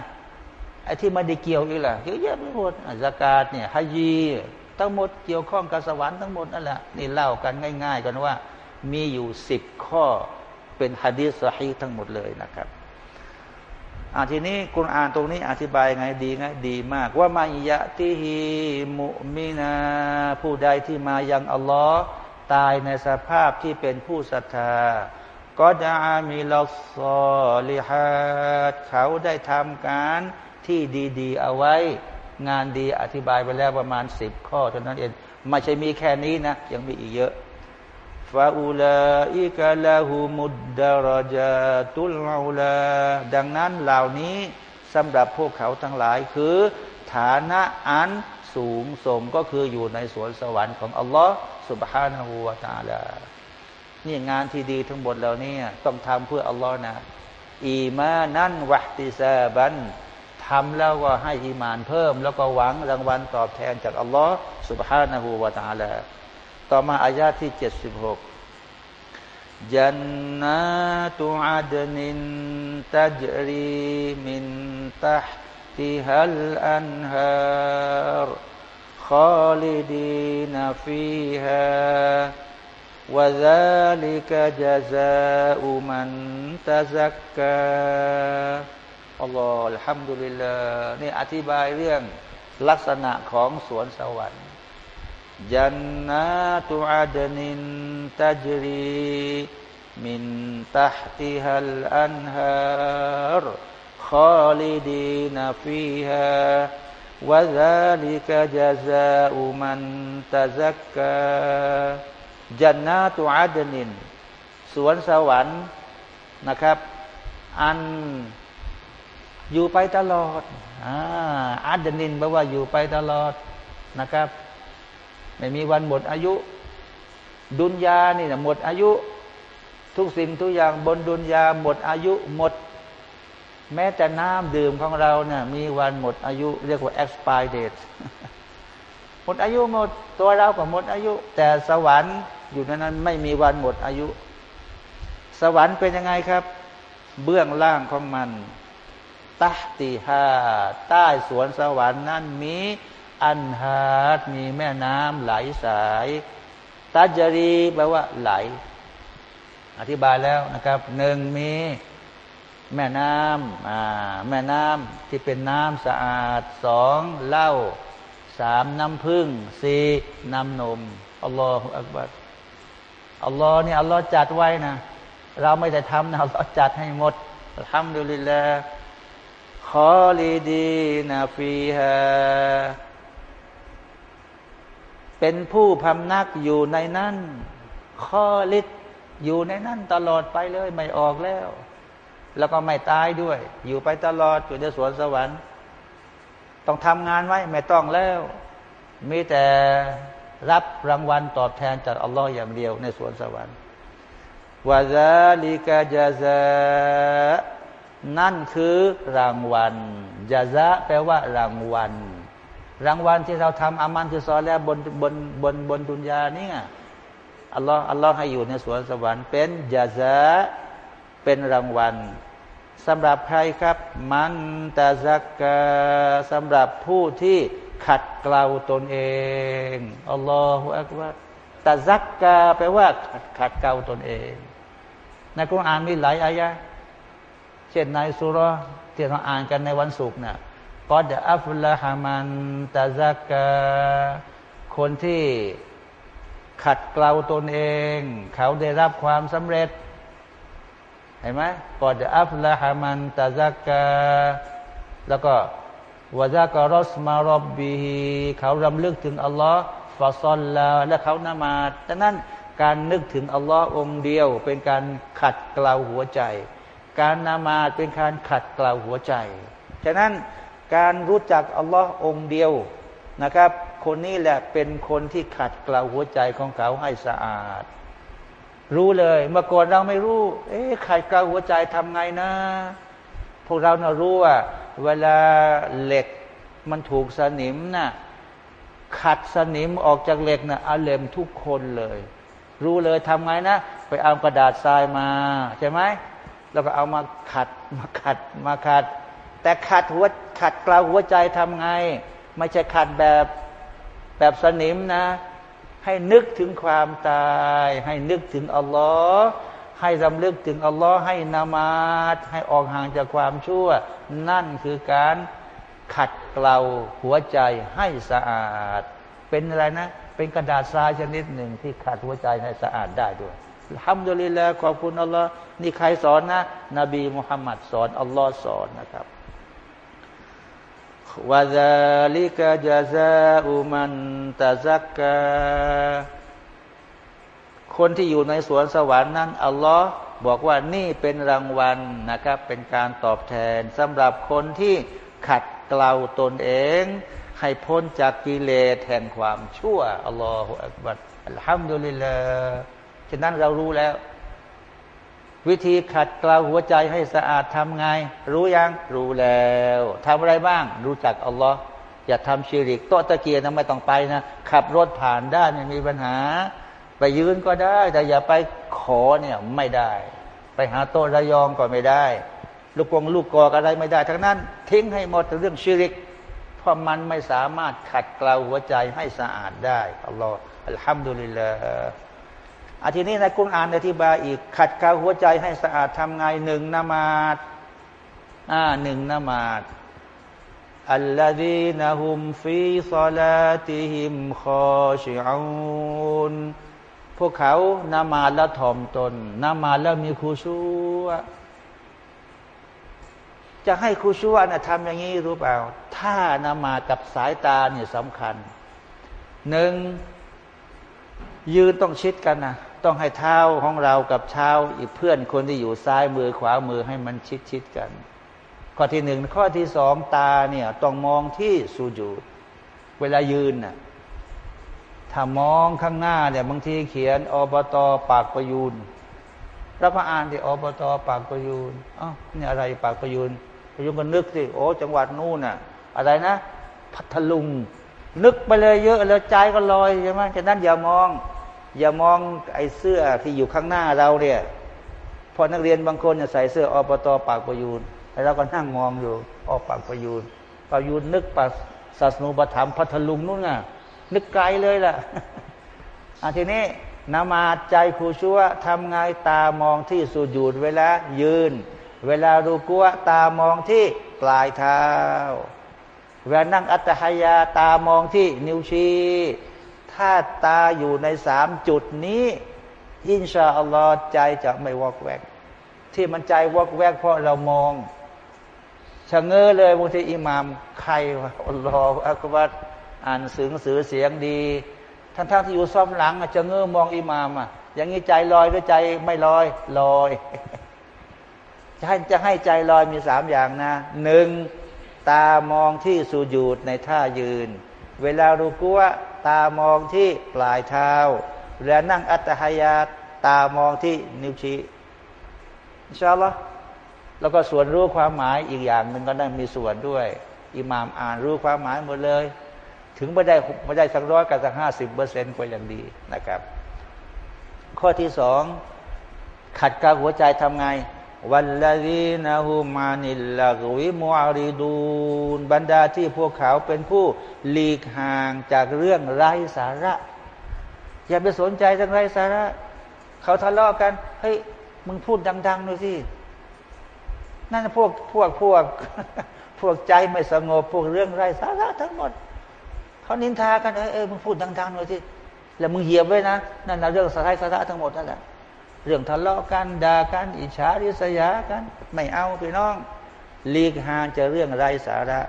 ไอ้ที่ไม่ได้เกี่ยวอีกล่ะเยอะแยะไปหมดสกาดเนี่ยฮายีทั้งหมดเกี่ยวข้องกับสวรรค์ทั้งหมดนั่นแหละนี่เล่ากันง่าย ๆ กันว่า มีอยู่สิบข้อเป็นฮะดีษสฮีทั้งหมดเลยนะครับ อ่าทีนี้คุณอ่านตรงนี้อธิบายไงดีไงดีมาก ว่ามายะติฮิมุมินา ผู้ใดที่มายังอัลลอฮ์ตายในสภาพที่เป็นผู้ศรัทธาก็จะมีลอซอลิฮัดเขาได้ทำการที่ดีๆ เอาไว้ งานดีอธิบายไปแล้วประมาณสิบข้อเท่านั้นเองไม่ใช่มีแค่นี้นะ ยังมีอีกเยอะ ฟาอูลาอิกะลาหูมุดดารจาตุลอูลาดังนั้นเหล่านี้สำหรับพวกเขาทั้งหลายคือ ฐานะอันสูงส่งก็คืออยู่ในสวนสวรรค์ของอัลลอฮ์สุบฮานาหูวาตาลานี่งานที่ดีทั้งหมดเหล่านี้ต้องทำเพื่ออัลลอฮ์นะ อีมานั่นวะติซาบันทำแล้วก็ให้อีมานเพิ่ม แล้วก็หวังรางวัลตอบแทนจากอัลลอฮ์สุบฮานาหูวาตาลา ต่อมาอายาที่เจ็ดสิบหกจันนาตุอาดนินตัจรีมินตัฮติฮัลอันฮาร خالدين فيها وذلك جزاء من تزكى อัลลอฮฺอัลฮัมดุลิลลาห์นี่อธิบายเรื่องลักษณะของสวนสวรรค์ ยันนาตุอาดนินตัจรีมินตัฮติฮัลอันฮารขอลิดีนฟีฮาวะซาลิกะจะซาอุมันตะซักกะจันนาตุอาดนิน สวนสวรรค์นะครับ อันอยู่ไปตลอดอาอัดนินแปลว่าอยู่ไปตลอดนะครับ ไม่มีวันหมดอายุ ดุนยานี่นะหมดอายุ ทุกสิ่งทุกอย่างบนดุนยาหมดอายุหมด แม้แต่น้ำดื่มของเราเนี่ยมีวันหมดอายุ เรียกว่า expire date หมดอายุหมดตัวเราก็หมดอายุ แต่สวรรค์อยู่นั้น ไม่มีวันหมดอายุ สวรรค์เป็นยังไงครับ เบื้องล่างของมันตัติฮาใต้สวนสวรรค์นั้นมี อันฮาดมีแม่น้ำไหลสายตัจรีแปลว่าไหล อธิบายแล้วนะครับหนึ่งมีแม่น้ำแม่น้ำที่เป็นน้ำสะอาดสองเหล้าสามน้ำพึ่งสี่น้ำนมอัลลอฮฺอักบัรอัลลอฮ์นี่อัลลอฮ์จัดไว้นะ เราไม่ได้ทำนะอัลลอฮ์จัดให้หมดทำดูลิลลาขอลีดีนาฟีฮา เป็นผู้พำนักอยู่ในนั้นข้อลิดอยู่ในนั้นตลอดไปเลยไม่ออกแล้ว แล้วก็ไม่ตายด้วย อยู่ไปตลอดอยู่ในสวนสวรรค์ ต้องทำงานไว้ไม่ต้องแล้ว มีแต่รับรางวัลตอบแทนจากอัลลอฮ์อย่างเดียวในสวนสวรรค์วาซาลิกาจาซานั่นคือรางวัลจาซาแปลว่ารางวัล รางวัลที่เราทำอามันที่ซอแล้วบนบนบนบนดุนยานี่อัลลอฮ์อัลลอฮ์ให้อยู่ในสวนสวรรค์เป็นจาซาเป็นรางวัลสำหรับใครครับ มันตาซักกาสำหรับผู้ที่ขัดเกลาตนเองอัลลอฮฺอักบาตาซักกาแปลว่าขัดขัดเกลาตนเอง ในคุรานมีหลายอายะเช่นในสุรที่เราอ่านกันในวันศุกร์เนี่ย ก็จะอัฟละฮามันตาซักกาคนที่ขัดเกลาตนเอง เขาได้รับความสำเร็จ เห็นไหมกอดอัฟละฮามันตาซักกาแล้วก็วะซักรอสมารบบีเขารำลึกถึงอัลลอฮ์ฟาซอลลาและเขานามาดังนั้นการนึกถึงอัลลอฮ์องเดียว เป็นการขัดเกลาหัวใจ การนามาเป็นการขัดเกลาหัวใจฉะนั้น การรู้จักอัลลอฮ์องเดียวนะครับ คนนี้แหละเป็นคนที่ขัดเกลาหัวใจของเขาให้สะอาด รู้เลยเมื่อก่อนเราไม่รู้ เอ๊ะไข่เกาหัวใจทำไงนะ พวกเราเนารู้ว่า เวลาเหล็กมันถูกสนิมนะ่ะขัดสนิมออกจากเหล็กนะ่ะอาเลมทุกคนเลย รู้เลยทำไงนะ ไปเอากระดาษทรายมาใช่ไหมแล้วก็เอามาขัดมาขัดมาขัด แต่ขัดหัวขัดกลาหัวใจทำไง ไม่ใช่ขัดแบบแบบสนิมนะ ให้นึกถึงความตาย ให้นึกถึงอัลลอฮ์ให้รำลึกถึงอัลลอฮ์ให้นามาตให้ออกห่างจากความชั่ว นั่นคือการขัดเกลาหัวใจให้สะอาด เป็นอะไรนะ เป็นกระดาษทรายชนิดหนึ่งที่ขัดหัวใจให้สะอาดได้ด้วยทำดุลิลาขอบคุณอัลลอฮ์นี่ใครสอนนะ นบีมุฮัมมัดสอนอัลลอฮ์สอนนะครับ วะซาลิกะจาซาอุมันตะซักกะคนที่อยู่ในสวนสวรรค์นั้นอัลลอฮ์บอกว่านี่เป็นรางวัลนะครับ เป็นการตอบแทนสำหรับคนที่ขัดเกลาตนเอง ให้พ้นจากกิเลสแห่งความชั่วอัลลอฮฺอักบัดอัลฮัมดุลิลลาห์ฉะนั้นเรารู้แล้ว วิธีขัดเกลาหัวใจให้สะอาดทำไง รู้ยังรู้แล้วทำอะไรบ้าง รู้จักอัลลอฮ์อย่าทำชีริกโตะตะเกียนะไม่ต้องไปนะ ขับรถผ่านได้ไม่มีปัญหา ไปยืนก็ได้ แต่อย่าไปขอเนี่ยไม่ได้ ไปหาโต๊ะระยองก็ไม่ได้ ลูกกงลูกกอกอะไรไม่ได้ ทั้งนั้น ทิ้งให้หมดเรื่องชีริก เพราะมันไม่สามารถขัดเกลาหัวใจให้สะอาดได้อัลลอฮฺอัลฮัมดุลิลลาห์ อาทีนี้ในกุณอ่านอธิบายอีก ขัดเกลาหัวใจให้สะอาดทำไงหนึ่งนามาดอ่าหนึ่งนามาดอัลลอฮีนะฮุมฟีซาลาติฮิมคอชิอูนพวกเขานามาแล้วถ่อมตนนามาแล้วมีคูชูจะให้คูชัวนะทำอย่างนี้รู้เปล่า ถ้านามากับสายตาเนี่ยสำคัญหนึ่งยืนต้องชิดกันนะ ต้องให้เท้าของเรากับเท้าอีกเพื่อนคนที่อยู่ซ้ายมือขวามือให้มันชิดชิดกัน ข้อที่หนึ่งข้อที่สองตาเนี่ยต้องมองที่สูญูดเวลายืนน่ะถ้ามองข้างหน้าเนี่ยบางทีเขียนอบตปากประยูนรับมาอ่านที่อบตปากประยูนอ๋อนี่อะไรปากประยูนพยุงก็นึกสิโอ้จังหวัดนู่นน่ะ อะไรนะพัทลุงนึกไปเลยเยอะแล้วใจก็ลอยใช่ไหมฉะนั้นอย่ามอง อย่ามองไอ้เสื้อที่อยู่ข้างหน้าเราเนี่ยพอนักเรียนบางคนใส่เสื้ออบตปากประยูนแล้วเราก็นั่งมองอยู่ออปากประยูนประยูนนึกปัสศาสนูปธรรมพัทลุงนู่นน่ะ นึกไกลเลยล่ะอันทีนี้นามาใจครูชัวทำไงตามองที่สุญูดเวลายืน เวลารูกัวตามองที่ปลายเท้า เวลานั่งอัตหายาตามองที่นิ้วชี้ ถ้าตาอยู่ในสามจุดนี้ อินชาอัลลอฮ์ใจจะไม่วอกแวก ที่มันใจวอกแวกเพราะเรามองชะเง้อเลยบางทีอิหมามใครวะอัลลอฮ์อักบัดอ่านสือสือเสียงดีทั้งๆทที่อยู่ซ้อมหลังจะเง้อมองอิหมามอะอย่างนี้ใจลอยหรือใจไม่ลอยลอยจะให้จะให้ใจลอยมีสามอย่างนะหนึ่งตามองที่สุญูดในท่ายืน เวลารูกัว ตามองที่ปลายเท้าเวลานั่งอัตหายาตามองที่นิ้วชี้อินชาอัลลอฮ์แล้วก็ส่วนรู้ความหมายอีกอย่างหนึ่งก็ได้มีส่วนด้วย อิหม่ามอ่านรู้ความหมายหมดเลย ถึงไม่ได้ไม่ได้สักร้อยกับสักห้าสิบเปอร์เซ็นต์ก็ยังดีนะครับ ข้อที่สองขัดกาหัวใจทำไง วัลลดีนะฮุมานิลลาวิมูอาริดูนบรรดาที่พวกเขาเป็นผู้หลีกห่างจากเรื่องไร้สาระ อย่าไปสนใจเรื่องไร้สาระ เขาทะเลาะกัน เฮ้ย มึงพูดดังๆหน่อยสิ นั่นพวกพวกพวก พวกใจไม่สงบพวกเรื่องไร้สาระทั้งหมด เขานินทากันเออเออมึงพูดดังๆหน่อยสิแล้วมึงเหยียบไว้นะนั่นเรื่องสาระสาระทั้งหมดนั่นแหละ เรื่องทะเลาะกันด่ากันอิจฉาริษยากัน ไม่เอาพี่น้องลีกห่างจะเรื่องไรสาระ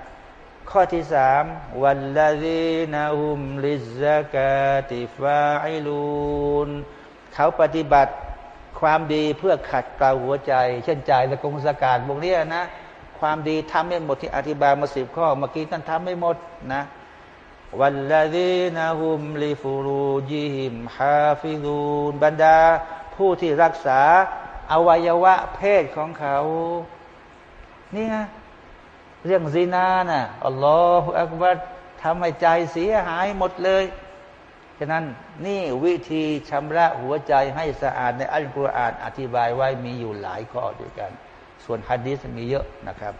ข้อที่สามวันละดีนาหุมลิซากาติฟาอิลูนเขาปฏิบัติความดีเพื่อขัดเกลาหัวใจ เช่นใจและกงสกาดพวกนี้นะ ความดีทำไม่หมดที่อธิบายมาสิบข้อเมื่อกี้ท่านทำไม่หมดนะوالذين هم لفروجهم حافظونบรรดา ผู้ที่รักษาอวัยวะเพศของเขานี่ไงเรื่องซีนาน่ะالله أكبرทำให้ใจเสียหายหมดเลย ฉะนั้นนี่วิธีชำระหัวใจให้สะอาดในอัลกุรอานอธิบายไว้มีอยู่หลายข้อด้วยกัน ส่วนฮะดีษมีเยอะนะครับ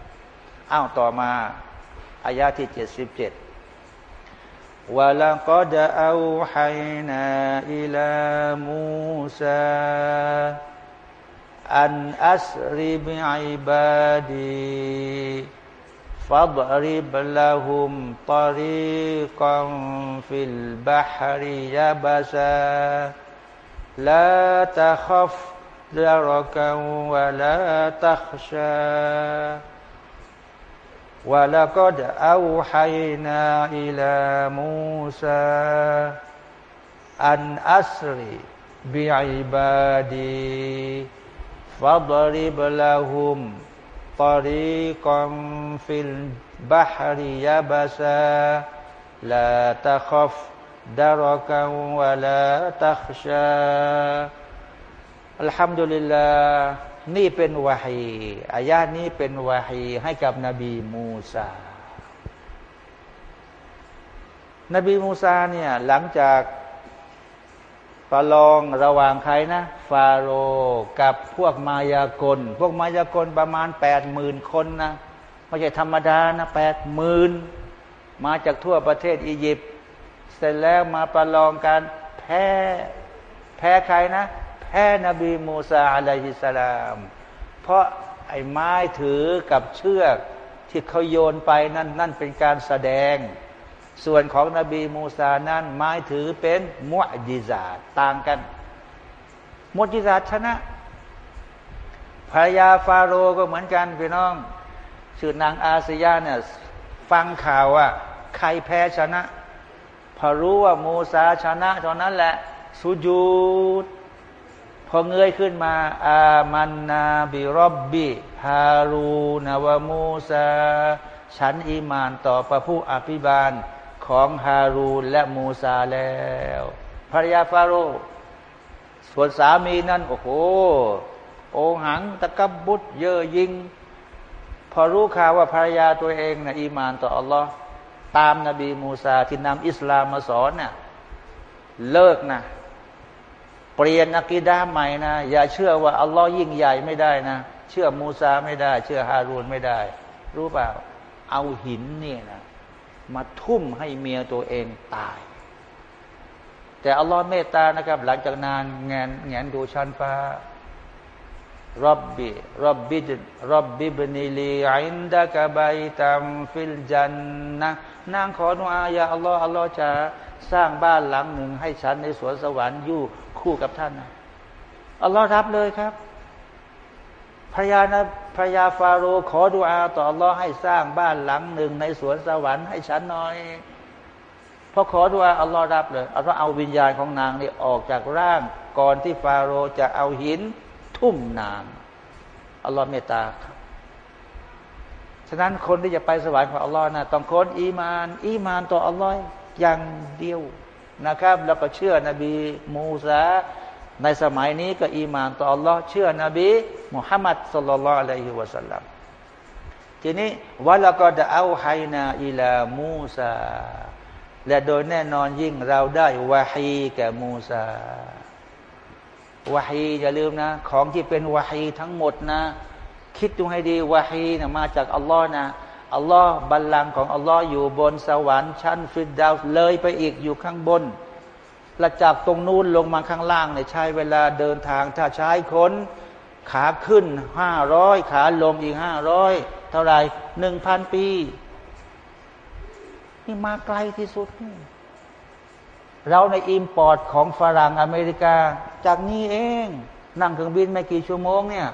อ้าวต่อมาอายาที่เจ็ดสิบเจ็ด ولقد أوحينا إلى موسى أن أسر بعبادي فاضرب لهم طريقا في البحر يبسا لا تخف دركا ولا تخشى ولقد أوحينا إلى موسى أن أسر بعبادي فاضرب لهم طريقا في البحر يبسا لا تخف دركا ولا تخشى الحمد لله นี่เป็นวาฮีอายานี้เป็นวาฮีให้กับนบีมูซานบีมูซาเนี่ยหลังจากประลองระหว่างใครนะ ฟาโรกับพวกมายากล พวกมายากลประมาณแปดหมื่นคนนะไม่ใช่ธรรมดานะแปดหมื่นมาจากทั่วประเทศอียิปต์เสร็จแล้วมาประลองกันแพ้แพ้ใครนะ พ้นบีมูซาอะลัยฮิสลาม เพราะไอ้ไม้ถือกับเชือกที่เขาโยนไปนั่นนั่นเป็นการแสดง ส่วนของนบีมูซานั้น ไม้ถือเป็นมุอจิซาต่างกันมุอจิซาชนะภรรยาฟาโรก็เหมือนกันพี่น้องชื่อนางอาสยาเนี่ยฟังข่าวว่าใครแพ้ชนะพอรู้ว่ามูซาชนะตอนนั้นแหละ สุญูด พอเงยขึ้นมา อามันนาบิรอบบิฮารูนาวมูซา ฉันอีมานต่อพระผู้อภิบาลของฮารูนและมูซาแล้วภรรยาฟาโรส่วนสามีนั่นโอ้โห โอหังตะกับบุตรเยอะยิง พอรู้ข่าวว่าภรรยาตัวเองนะอีมานต่ออัลลอฮ์ตามนาบีมูซาที่นำอิสลามมาสอนนะ่ะเลิกนะ เปลี่ยนอักีดาใหม่นะ อย่าเชื่อว่าอัลลอฮ์ยิ่งใหญ่ไม่ได้นะ เชื่อมูซาไม่ได้ เชื่อฮารูนไม่ได้ รู้เปล่า เอาหินเนี่ยนะมาทุ่มให้เมียตัวเองตาย แต่อัลลอฮ์เมตตานะครับ หลังจากนานงานงานดูชันฟ้ารบบีรับบิรับบิบนิลีอินดะกะบายตัมฟิลจันนะ นางขอดุอายาอัลลอฮ์อัลลอฮ์จะสร้างบ้านหลังหนึ่ง ให้ฉันในสวนสวรรค์อยู่คู่กับท่านนะอัลลอฮ์รับเลยครับภรรยานะภรรยาฟาโรขอดุอาต่ออัลลอฮ์ให้สร้างบ้านหลังหนึ่งในสวนสวรรค์ให้ฉันหน่อยพอขอดุอาอัลลอฮ์รับเลยอัลลอฮ์เอาวิญญาณของนางนี่ออกจากร่างก่อนที่ฟาโรจะเอาหินทุ่มนางอัลลอฮ์เมตตาครับ ฉะนั้นคนที่จะไปสวรรค์ของอัลลอฮ์นะต้องคนอีมาน อีมานต่ออัลลอฮ์อย่างเดียวนะครับ แล้วก็เชื่อนบีมูซาในสมัยนี้ก็อีมานต่ออัลลอฮ์เชื่อนบีมุฮัมมัดصلى الله عليه وسلمทีนี้วะละก็ดะเอาไฮนาอิลามูซาและโดยแน่นอนยิ่งเราได้วะฮีแก่มูซาวะฮีอย่าลืมนะ ของที่เป็นวะฮีทั้งหมดนะ คิดดูให้ดีวะฮีนะมาจากอัลลอฮ์นะอัลลอฮ์บัลลังก์ของอัลลอฮ์อยู่บนสวรรค์ชั้นฟิดดาวเลยไปอีกอยู่ข้างบนและจากตรงนู้นลงมาข้างล่างเนี่ยใช้เวลาเดินทาง ถ้าใช้คนขาขึ้นห้าร้อยขาลงอีกห้าร้อยเท่าไรหนึ่งพันปี นี่มาไกลที่สุด เราใน import ของฝรั่งอเมริกา จากนี้เอง นั่งเครื่องบินไม่กี่ชั่วโมงเนี่ย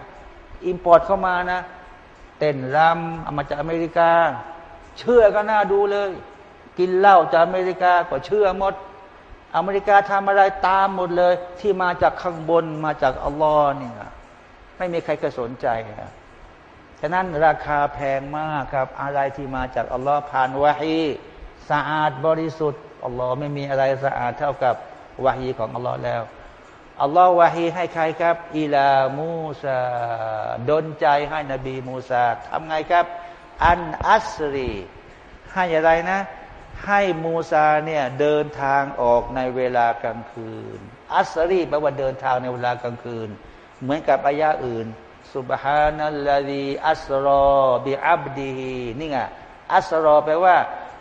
import เข้ามานะ เต้นรำเอามาจากอเมริกา เชื่อก็น่าดูเลย กินเหล้าจากอเมริกาก็เชื่อหมด อเมริกาทำอะไรตามหมดเลย ที่มาจากข้างบนมาจากอัลลอฮ์นี่ไม่มีใครก็สนใจนะฉะนั้นราคาแพงมากครับ อะไรที่มาจากอัลลอฮ์ผ่านวะฮีสะอาดบริสุทธิ์อัลลอฮ์ไม่มีอะไรสะอาดเท่ากับวะฮีของอัลลอฮ์แล้ว อัลลอฮ์วาฮีให้ใครครับอิลามูซาดนใจให้นบีมูซาทำไงครับ อันอัสรีให้อะไรนะ ให้มูซาเนี่ยเดินทางออกในเวลากลางคืน อัสรีแปลว่าเดินทางในเวลากลางคืน เหมือนกับอายะอื่นสุบฮานัลลดีอัสรอบิอับดีนี่ไงอัสรอแปลว่า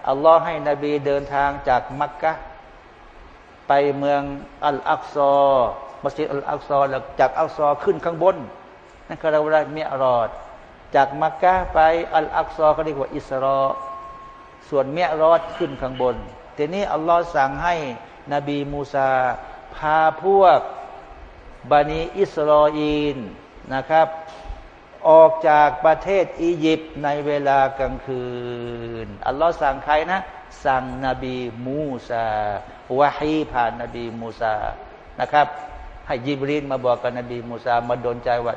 อัลลอฮ์ให้นบีเดินทางจากมักกะ ไปเมืองอัลอักซอมัสยิดอัลอักซอแล้วจากอัลซอขึ้นข้างบนนั่นคือเราเรียกเมียรอด จากมักกะไปอัลอักซอเขาเรียกว่าอิสรอส่วนเมียรอดขึ้นข้างบน ทีนี้อัลลอฮ์สั่งให้นบีมูซา พาพวกบานีอิสรออีนนะครับ ออกจากประเทศอียิปต์ในเวลากลางคืน อัลลอฮ์สั่งใครนะ สั่งนบีมูซา วะฮีผ่านนบีมูซานะครับ ให้ยิบรีนมาบอกกับนบีมูซามาดนใจว่า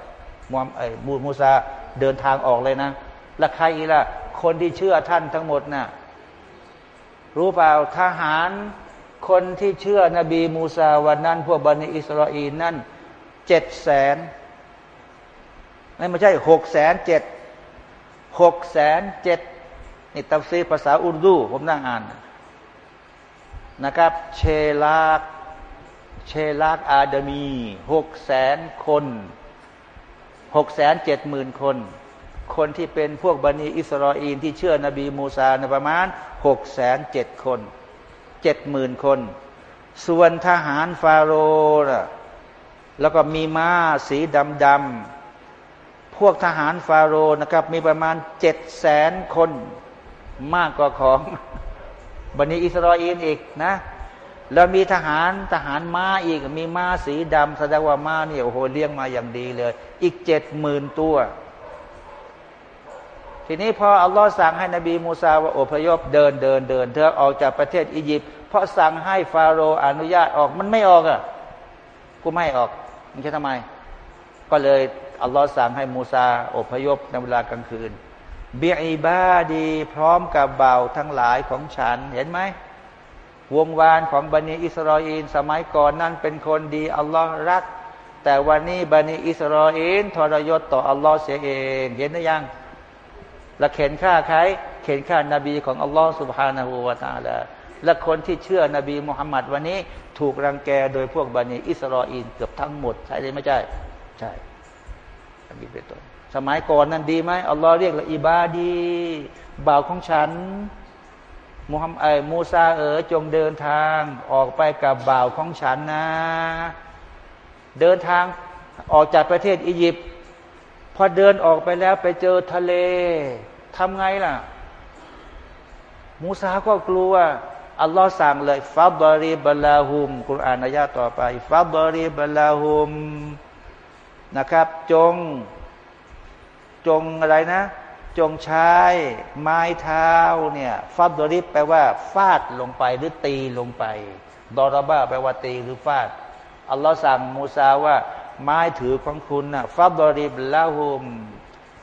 มูไอ้มูมูซาเดินทางออกเลยนะและใครอีล่ะ คนที่เชื่อท่านทั้งหมดนะ่ะรู้เปล่าทหารคนที่เชื่อนบีมูซาวันนั้น พวกบันิอิสราเอลนั่นเจ็ดแสนไม่ใช่หกแสนเจ็ดหกแสนเจ็ดนี่ตัฟซีภาษาอุรดู ผมนั่งอ่านนะ นะครับ เชลากเชลากอาดามีหกแสนคนหกแสนเจ็ดหมื่นคน คนที่เป็นพวกบันิอิสราเอลที่เชื่อนบีมูซาในประมาณหกแสนเจ็ดคนเจ็ดหมื่นคน ส่วนทหารฟาโรห์แล้วก็มีม้าสีดำดำพวกทหารฟาโรห์นะครับ มีประมาณเจ็ดแสนคน มากกว่าของ บันิอิสราเอลอีกนะแล้วมีทหารทหารม้าอีกมีม้าสีดำแสดงว่าม้าเนี่ยโอ้โหเลี้ยงมาอย่างดีเลย อีกเจ็ดหมื่นตัว ทีนี้พออัลลอฮ์สั่งให้นบีมูซาว่าอพยพเดินเดินเดินเธอออกจากประเทศอียิปต์เพราะสั่งให้ฟาโรห์อนุญาตออกมันไม่ออกอะกูไม่ออกมันจะทำไม ก็เลยอัลลอฮ์สั่งให้มูซาอพยพในเวลากลางคืน บียอีบาดีพร้อมกับเบาทั้งหลายของฉัน เห็นไหม วงวานของบันิอิสราเอลสมัยก่อนนั้นเป็นคนดี อัลลอฮ์รัก แต่วันนี้บันิอิสราเอลทรยศต่ออัลลอฮ์เสียเอง เห็นหรือยังและเข็นฆ่าใคร เข็นฆ่านาบีของอัลลอฮ์สุบฮานาหูวาตาลาและคนที่เชื่อนบีมุฮัมมัดวันนี้ถูกรังแกโดยพวกบันิอิสราเอลเกือบทั้งหมด ใช่หรือไม่ใช่ ใช่อันนี้เป็นต้น สมัยก่อนนั้นดีไหมอัลลอฮ์เรียกละอิบาดีบ่าวของฉันมูฮัมไอมูซาเอ๋อจงเดินทางออกไปกับบ่าวของฉันนะ เดินทางออกจากประเทศอียิปต์พอเดินออกไปแล้วไปเจอทะเลทำไงล่ะ มูซาก็กลัวอัลลอฮ์สั่งเลยฟับริบลาหุมกุรอานอายาต่อไปฟับบริบลาหุมนะครับ จง จงอะไรนะ จงใช้ไม้เท้าเนี่ยฟัดดริบแปลว่า ฟาดลงไปหรือตีลงไปดอรบ้าแปลว่าตีหรือฟาดอัลลอฮ์สั่งมูซาว่า ไม้ถือของคุณนะ่ะฟัดดริบละหุม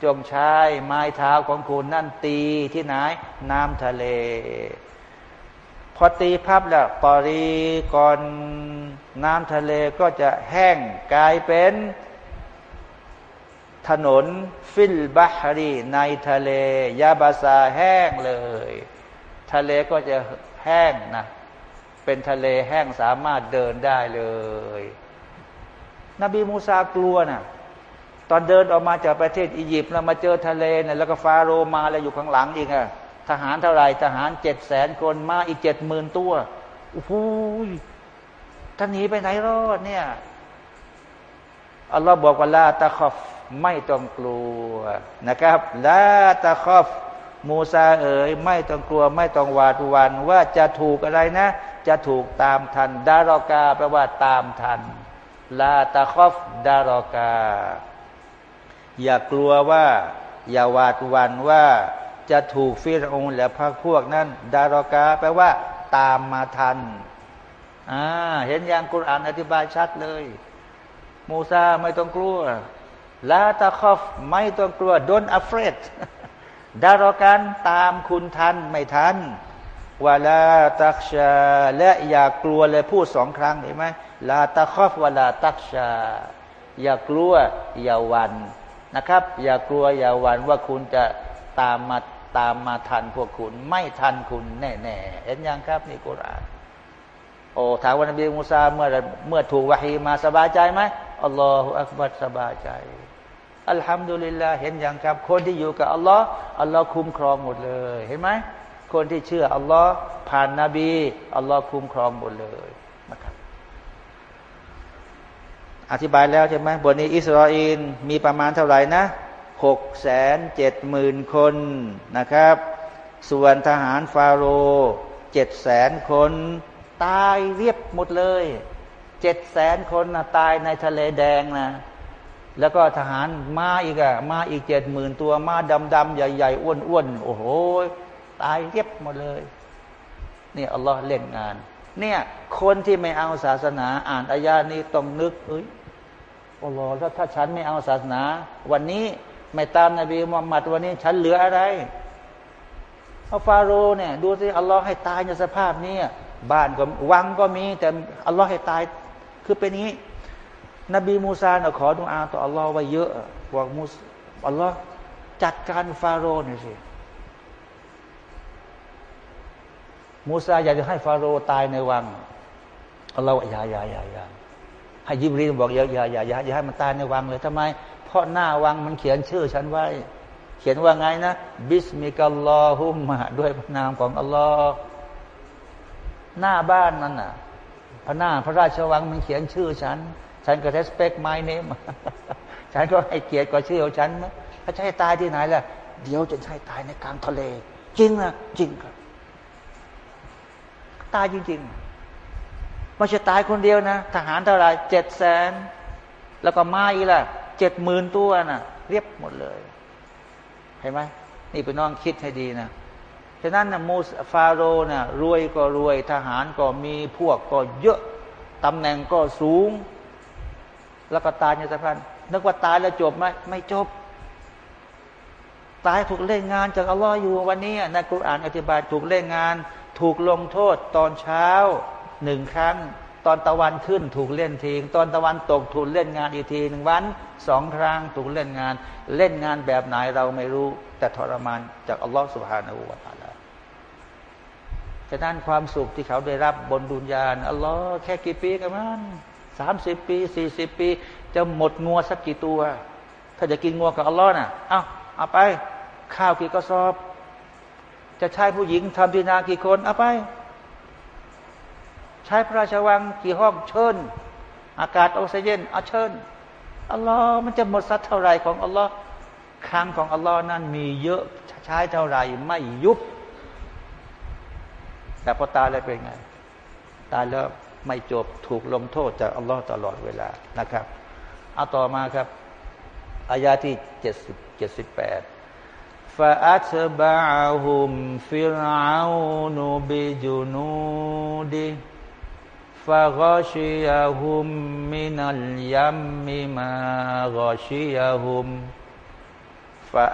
จงใช้ไม้เท้าของคุณนั่นตีที่ไหน น้ำทะเล พอตีพับแล้วปอรีก่อนน้ำทะเลก็จะแห้งกลายเป็น ถนนฟิลบาฮรี ในทะเลยาบาซาแห้งเลย ทะเลก็จะแห้งนะ เป็นทะเลแห้งสามารถเดินได้เลย นบีมูซากลัวนะตอนเดินออกมาจากประเทศอียิปต์แล้วมาเจอทะเลเนี่ยแล้วก็ฟาโรมาแล้วอยู่ข้างหลังอีกอะทหารเท่าไรทหารเจ็ดแสนคนมาอีกเจ็ดหมื่นตัวโอ้โหท่านหนีไปไหนรอดเนี่ยอัลลอฮ์บอกว่าลาตะคอฟ ไม่ต้องกลัวนะครับลาตะคอฟมูซาเอ๋ยไม่ต้องกลัวไม่ต้องหวาดหวั่นว่าจะถูกอะไรนะ จะถูกตามทัน ดารอกาแปลว่าตามทันลาตะคอฟดารอกา อย่ากลัวว่า อย่าหวาดหวั่นว่าจะถูกฟิรองและพรรคพวกนั้น ดารอกาแปลว่า ตามมาทันอ่าเห็นอย่างกุรอานอธิบายชัดเลย มูซาไม่ต้องกลัว ลาตะคอฟไม่ต้องกลัว don't afraid ดารอกันตามคุณทันไม่ทันวาลาตักชา และอย่ากลัวเลยพูดสองครั้งเห็นไหมลาตะคอฟวาลาตักชา อย่ากลัวอย่าวันนะครับ อย่ากลัวอย่าวันว่าคุณจะตามมาตามมาทันพวกคุณ ไม่ทันคุณแน่ๆเห็นยังครับนี่กุรานโอ้ถามวันนบีมูซาเมื่อเมื่อถูกวะฮีมาสบายใจไหมอัลลอฮฺอักบัดสบายใจ อัลฮัมดุลิลลาเห็นอย่างครับ คนที่อยู่กับอัลลอฮ์อัลลอฮ์คุ้มครองหมดเลย เห็นไหมคนที่เชื่ออัลลอฮ์ผ่านนาบีอัลลอฮ์คุ้มครองหมดเลยนะครับอธิบายแล้วใช่ไหมบทนี้อิสราเอลมีประมาณเท่าไหร่นะหกแสนเจ็ดหมื่นคนนะครับ ส่วนทหารฟาโรเจ็ดแสนคน ตายเรียบหมดเลยเจ็ดแสนคนนะตายในทะเลแดงนะ แล้วก็ทหารมาอีกอะมาอีกเจ็ดหมื่นตัวมาดำดำใหญ่ๆอ้วนๆโอ้โหตายเรียบหมดเลยนี่อัลลอฮ์เล่นงาน เนี่ย คนที่ไม่เอาศาสนาอ่านอายานี้ต้องนึก เอ้ยอัลลอฮ์ถ้าถ้าฉันไม่เอาศาสนา วันนี้ไม่ตามนบีมุฮัมมัดวันนี้ฉันเหลืออะไรเอาฟาโรเนี่ย ดูสิอัลลอฮ์ให้ตายในสภาพนี้บ้านก็วังก็มี แต่อัลลอฮ์ให้ตายคือเป็นอย่างนี้ นบีมูซาเนี่ยขอดุอาต่ออัลลอฮ์ไว้เยอะบอกมูซอัลลอฮ์จัดการฟาโรห์หน่อยสิมูซาอยากจะให้ฟาโรห์ตายในวังอัลลอฮ์อย่าอย่าอย่าอย่าให้ยิบรีบอกอย่าอย่าอย่าอย่าอย่าให้มันตายในวังเลยทำไม เพราะหน้าวังมันเขียนชื่อฉันไว้ เขียนว่าไงนะ บิสมิกัลลอฮุมมาด้วยพระนามของอัลลอฮ์หน้าบ้านนั่นน่ะพระหน้าพระราชวังมันเขียนชื่อฉัน ฉันก็ respect my name ฉันก็ให้เกียรติกับชื่อของฉันนะถ้าจะให้ตายที่ไหนล่ะ เดี๋ยวจะให้ตายในกลางทะเล จริงนะจริงครับ ตายจริงๆไม่ใช่ตายคนเดียวนะ ทหารเท่าไรเจ็ดแสนแล้วก็มาอีกล่ะเจ็ดหมื่นตัวนะ่ะ เรียบหมดเลย เห็นไหมนี่เป็นน้องคิดให้ดีนะฉะนั้นนะมูสฟาโรนะ่ะรวยก็รวยทหารก็มีพวกก็เยอะตำแหน่งก็สูง แล้วก็ตายในสะพานนึกว่าตายแล้วจบไหมไม่จบ ตายถูกเล่นงานจากอัลลอฮ์อยู่วันนี้ในกุรอานอธิบายถูกเล่นงาน ถูกลงโทษตอนเช้าหนึ่งครั้ง ตอนตะวันขึ้นถูกเล่นทีตอนตะวันตกถูกเล่นงานอีกทีหนึ่งวันสองครั้งถูกเล่นงาน เล่นงานแบบไหนเราไม่รู้ แต่ทรมานจากอัลลอฮ์สุบฮานาอูวาตาลาฉะนั้นความสุขที่เขาได้รับบนดุนยานอัลลอฮ์แค่กี่ปีกันมัน สามสิบปีสี่สิบปี จะหมดงัวสักกี่ตัว ถ้าจะกินงัวกับอัลลอฮ์น่ะเอาเอาไป ข้าวกี่กระสอบ จะใช้ผู้หญิงทำพินากี่คนเอาไป ใช้พระราชวังกี่ห้องเชิญ อากาศออกซิเจนเอาเชิญอัลลอฮ์มันจะหมดสักเท่าไรของอัลลอฮ์ครั้งของอัลลอฮ์นั้นมีเยอะใช้เท่าไรไม่ยุบแต่พอตายแล้วเป็นไง ตายแล้ว ไม่จบถูกลงโทษจากอัลลอฮ์ตลอดเวลานะครับเอาต่อมาครับอายาที่เจ็ดสิบเจ็ดสิบแปดฟาอัตบะฮุมฟิรอานูบิจูนูดีฟาโกชิยาฮุมมินัลยัมมิมาโกชิยาฮุมฟา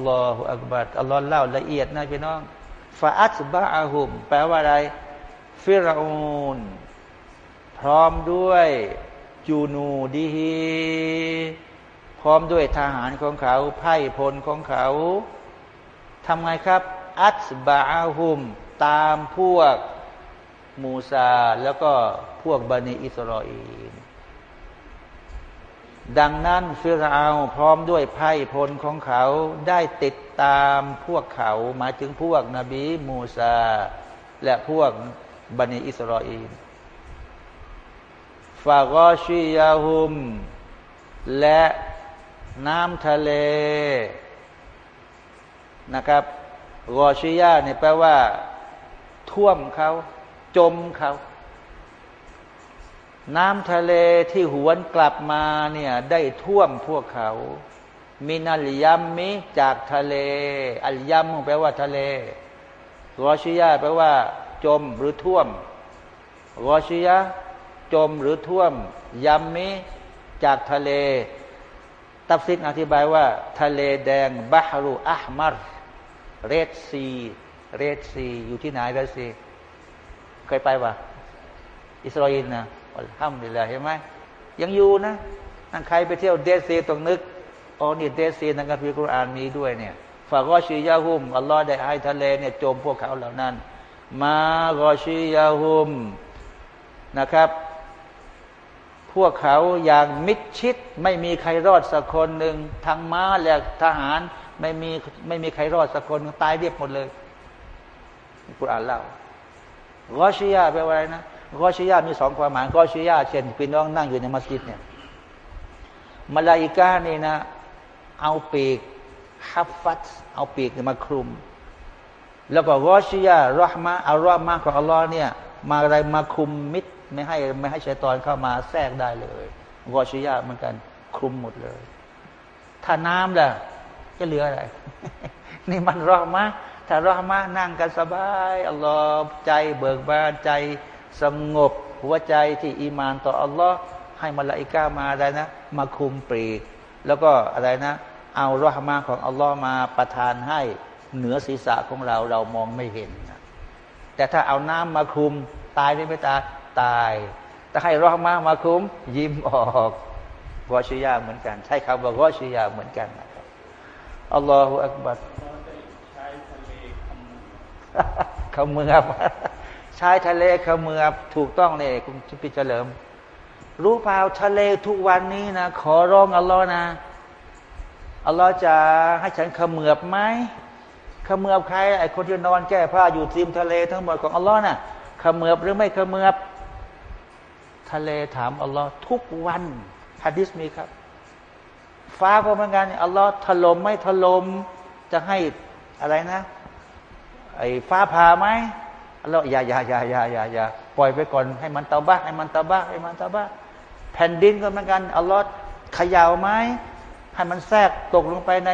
ลลอฮฺอักบัดอัลลอฮ์เล่าละเอียดนะพี่น้องฟาอัตบะอาหุมแปลว่าอะไร ฟิรูนพร้อมด้วยจูนูดีฮีพร้อมด้วยทหารของเขาไพ่พลของเขาทำไงครับ อัตบะอาหุม ตามพวกมูซาแล้วก็ พวกบันิอิสราเอลดังนั้นฟิรเอาพร้อมด้วยไพ่พลของเขาได้ติดตามพวกเขาหมายถึงพวกนบีมูซา และพวกบันิอิสราเอลฟากอชิยาหุม และน้ำทะเลนะครับกอชิยาเนี่ยแปลว่า ท่วมเขา จมเขา น้ำทะเลที่หวนกลับมาเนี่ยได้ท่วมพวกเขา มินัลยัมมิจากทะเล اليم แปลว่าทะเลغشي แปลว่า จมหรือท่วมغشي จมหรือท่วม اليم จากทะเล ตัฟซีรอธิบายว่า ทะเลแดงبحر الأحمر Red Sea Red Sea อยู่ที่ไหน Red Sea เคยไปปะอิสราเอลนะ الحمد للهเห็นไหมยังอยู่นะนั่นใครไปเที่ยว Red Sea ต้องนึกอ๋อนี่เดซีในกัมภีร์กุรอานมีด้วยเนี่ยฝากอชียาฮุมอัลลอฮ์ได้ให้ทะเลเนี่ยโจมพวกเขาเหล่านั้น มากอชียาฮุมนะครับ พวกเขาอย่างมิดชิด ไม่มีใครรอดสักคนหนึ่งทางม้าและทหารไม่มีไม่มีใครรอดสักคนตายเรียบหมดเลยกุรอานเล่ารอชิยาแปลว่าอะไรนะ รอชิยามีสองความหมายรอชิยาเช่นพี่น้องนั่งอยู่ในมัสยิดเนี่ยมาลาอิกานี่นะ เอาปีกฮับฟัตเอาปีกมาคลุม แล้วก็รอชิยารอฮมาอัลลอฮ์มาของอัลลอฮ์เนี่ยมาอะไรมาคุมมิดไม่ให้ไม่ให้ชัยตอนเข้ามาแทรกได้เลยรอชิยาเหมือนกันคลุมหมดเลย ถ้าน้ำล่ะจะเหลืออะไร นี่มันรอมาถ้ารอมานั่งกันสบายอัลลอฮ์ใจเบิกบานใจ สงบหัวใจที่อีมานต่ออัลลอฮ์ให้มาลาอิกามาอะไรนะ มาคุมปรีก แล้วก็อะไรนะ เอารอฮมาของอัลลอฮ์มาประทานให้เหนือศีรษะของเราเรามองไม่เห็นนะแต่ถ้าเอาน้ำมาคุม ตายไม่ตายตายแต่ให้รอฮมามาคุม ยิ้มออกวอชิยาเหมือนกัน ใช่ครับว่าวอชิยาเหมือนกันนะครับอัลลอฮฺอักบัรขมือบ ชายทะเลขมือบถูกต้องเลยคุณพิเฉลิม รู้เปล่าทะเลทุกวันนี้นะขอร้องอัลลอฮ์นะอัลลอฮ์จะให้ฉันขมือบไหมขมือบใครไอ้คนที่นอนแก้ผ้าอยู่ริมทะเลทั้งหมดของอัลลอฮ์น่ะขมือบหรือไม่ขมือบ ทะเลถามอัลลอฮ์ทุกวันฮะดิษมีครับ ฟ้าก็เหมือนกันอัลลอฮ์ถล่มไม่ถล่มจะให้อะไรนะ ไอ้ฟ้าผ่าไหม เราอย่าอย่าอย่าอย่าอย่าอย่าปล่อยไปก่อนให้มันตาบ้าให้มันตาบ้าให้มันตาบ้าแผ่นดินก็เหมือนกันอัลลอฮ์ขยาวไหมให้มันแทรกตกลงไปใน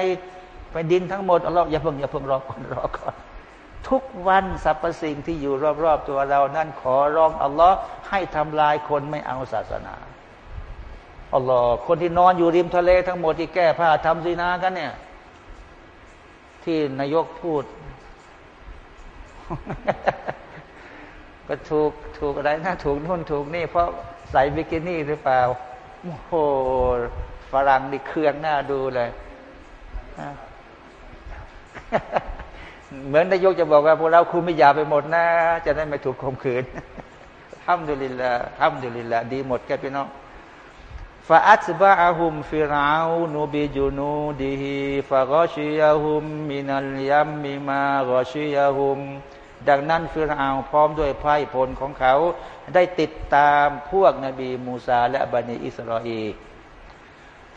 ไปดินทั้งหมดอัลลอฮ์อย่าเพิ่งอย่าเพิ่งรอก่อนรอก่อนทุกวันสรรพสิ่งที่อยู่รอบๆตัวเรานั่นขอร้องอัลลอฮ์ให้ทำลายคนไม่เอาศาสนาอัลลอฮ์คนที่นอนอยู่ริมทะเลทั้งหมดที่แก้ผ้าทำซีนากันเนี่ย ที่นายกพูด ก็ถูกถูกอะไรนะถูกนู่นถูกนี่ เพราะใส่บิกินี่หรือเปล่าโอ้โหฝรั่งนี่เครื่องหน้าดูเลยเหมือนนายกจะบอกว่าพวกเราคุมไม่ยาไปหมดนะ จะได้ไม่ถูกข่มขืนทำดุลิลละทำดุลิลละดีหมดแกพี่น้องฟาอัตบะอาหุมฟิราอูนูบิจูนูดีฮีฟากอชิยาหุมมินัลยัมมิมากอชิยาหุม ดังนั้นฟิรเอาพร้อมด้วยไพรพลของเขา ได้ติดตามพวกนบีมูซาและบันิอิสราเอล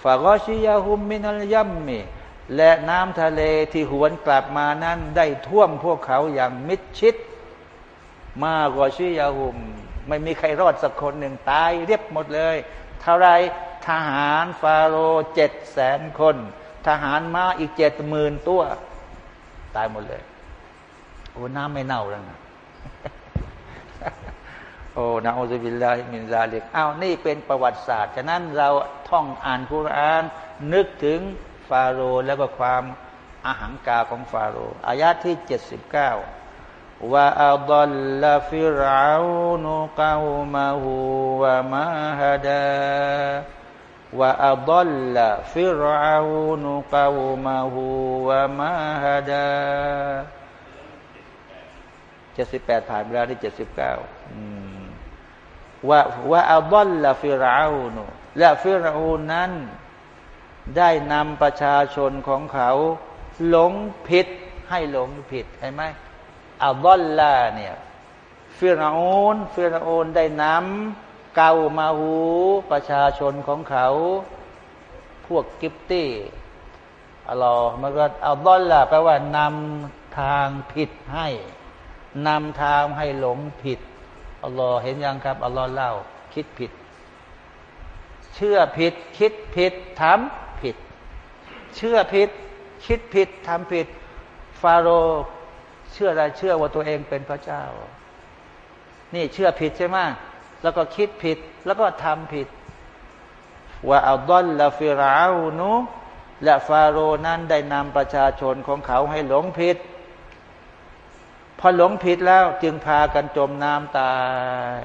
ฟากอชิยาฮุมมินัลยัมมีและน้ำทะเลที่หวนกลับมานั้น ได้ท่วมพวกเขาอย่างมิดชิด มากอชิยาฮุม ไม่มีใครรอดสักคนหนึ่งตายเรียบหมดเลย เท่าไรทหารฟาโรเจ็ดแสนคน ทหารม้าอีกเจ็ดหมื่นตัว ตายหมดเลย โอ้น้ำไม่เน่าแล้วนะโอ้ نعوذ بالله من ذلكอ้าวนี่เป็นประวัติศาสตร์ ฉะนั้นเราท่องอ่านกุรอาน นึกถึงฟาโรห์แล้วก็ความอหังการของฟาโรห์อายาที่เจ็ดสิบเก้าوأضلอฮฺฟิรานุกาวมาหูวะมาฮดาว่าอัลลอฮฺฟิรานุกาวมาหูวะมาฮดา เจ็ดสิบแปดผ่านไปแล้วที่เจ็ดสิบเก้าว่าว่าอัลลอฮฺฟิราอูนและฟิราอูนนั้น ได้นำประชาชนของเขาหลงผิดให้หลงผิดใช่ไหมอัลลอฮฺเนี่ยฟิราอูนฟิราอูนได้นำเกามาหูประชาชนของเขา พวกกิฟตี้อัลลอฮ์มันก็อัลลอฮฺแปลว่านำทางผิดให้ นำทางให้หลงผิดอัลลอฮ์เห็นยังครับอัลลอฮ์เล่า คิดผิด เชื่อผิด คิดผิดทำผิด เชื่อผิด คิดผิดทำผิด ฟาโรห์เชื่ออะไรเชื่อว่าตัวเองเป็นพระเจ้า นี่เชื่อผิดใช่ไหมแล้วก็คิดผิดแล้วก็ทำผิดว่าอัลลอฮ์ละฟิราอูนุและฟาโรนั้นได้นำประชาชนของเขาให้หลงผิด อหลงผิดแล้วจึงพากันจมน้ำตาย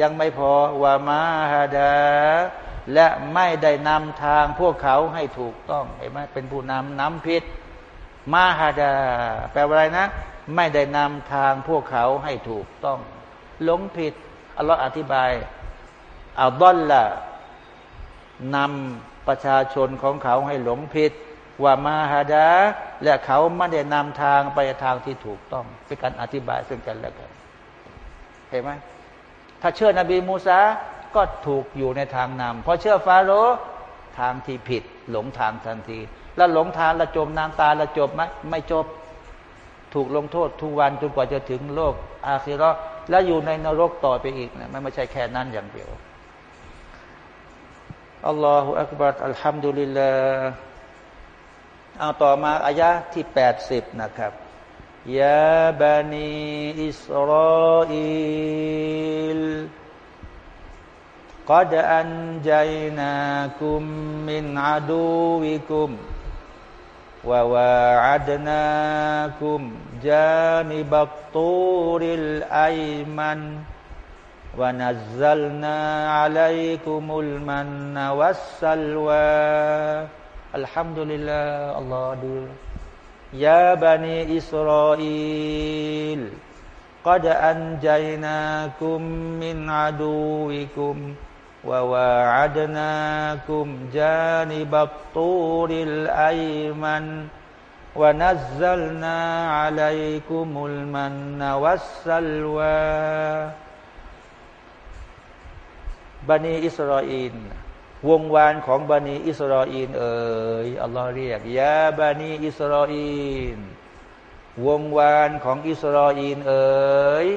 ยังไม่พอว่ามาฮาดาและไม่ได้นำทางพวกเขาให้ถูกต้องเห็นไหมเป็นผู้นำนำผิดมาฮาดา แปลว่าอะไรนะ ไม่ได้นำทางพวกเขาให้ถูกต้อง หลงผิดอัลลอฮ์อธิบายอัลลอฮ์ละนำประชาชนของเขาให้หลงผิด ว่ามาฮาดาและเขาไม่ได้นำทางไปทางที่ถูกต้องเป็นการอธิบายซึ่งกันและกันเห็นไหมถ้าเชื่อนบีมูซาก็ถูกอยู่ในทางนำพอเชื่อฟาโรห์ทางที่ผิด หลงทางทันที แล้วหลงทางละจมน้ำตาละจบไหมไม่จบ ถูกลงโทษทุกวันจนกว่าจะถึงโลก อาคิรอแล้วอยู่ในนรกต่อไปอีกนะไม่ใช่แค่นั้นอย่างเดียวอัลลอฮฺอักบัรอัลฮัมดุลิลลาห์ เอาต่อมาอายะที่แปดสิบนะครับยาบานีอิสราเอล قد أنجيناكم من عدوكم وواعدناكم جانب الطور الأيمن ونزلنا عليكم المن والسلوى อัลฮัมดุลิลลาอัลลอฮ์ดียาบานีอิสราเอลก็จะอันใจนาคุมมินอาดูวิคุมวาวาอัดนาคุมจานิบัตตูริลไอมันวนัซซัลนาอัลัยคุมุลมันนวัสซัลวาบันีอิสราเอล วงวานของบันีอิสราเอลเอ่ยอัลลอฮ์เรียกยาบันีอิสราเอลวงวานของอิสราเอลเอ่ย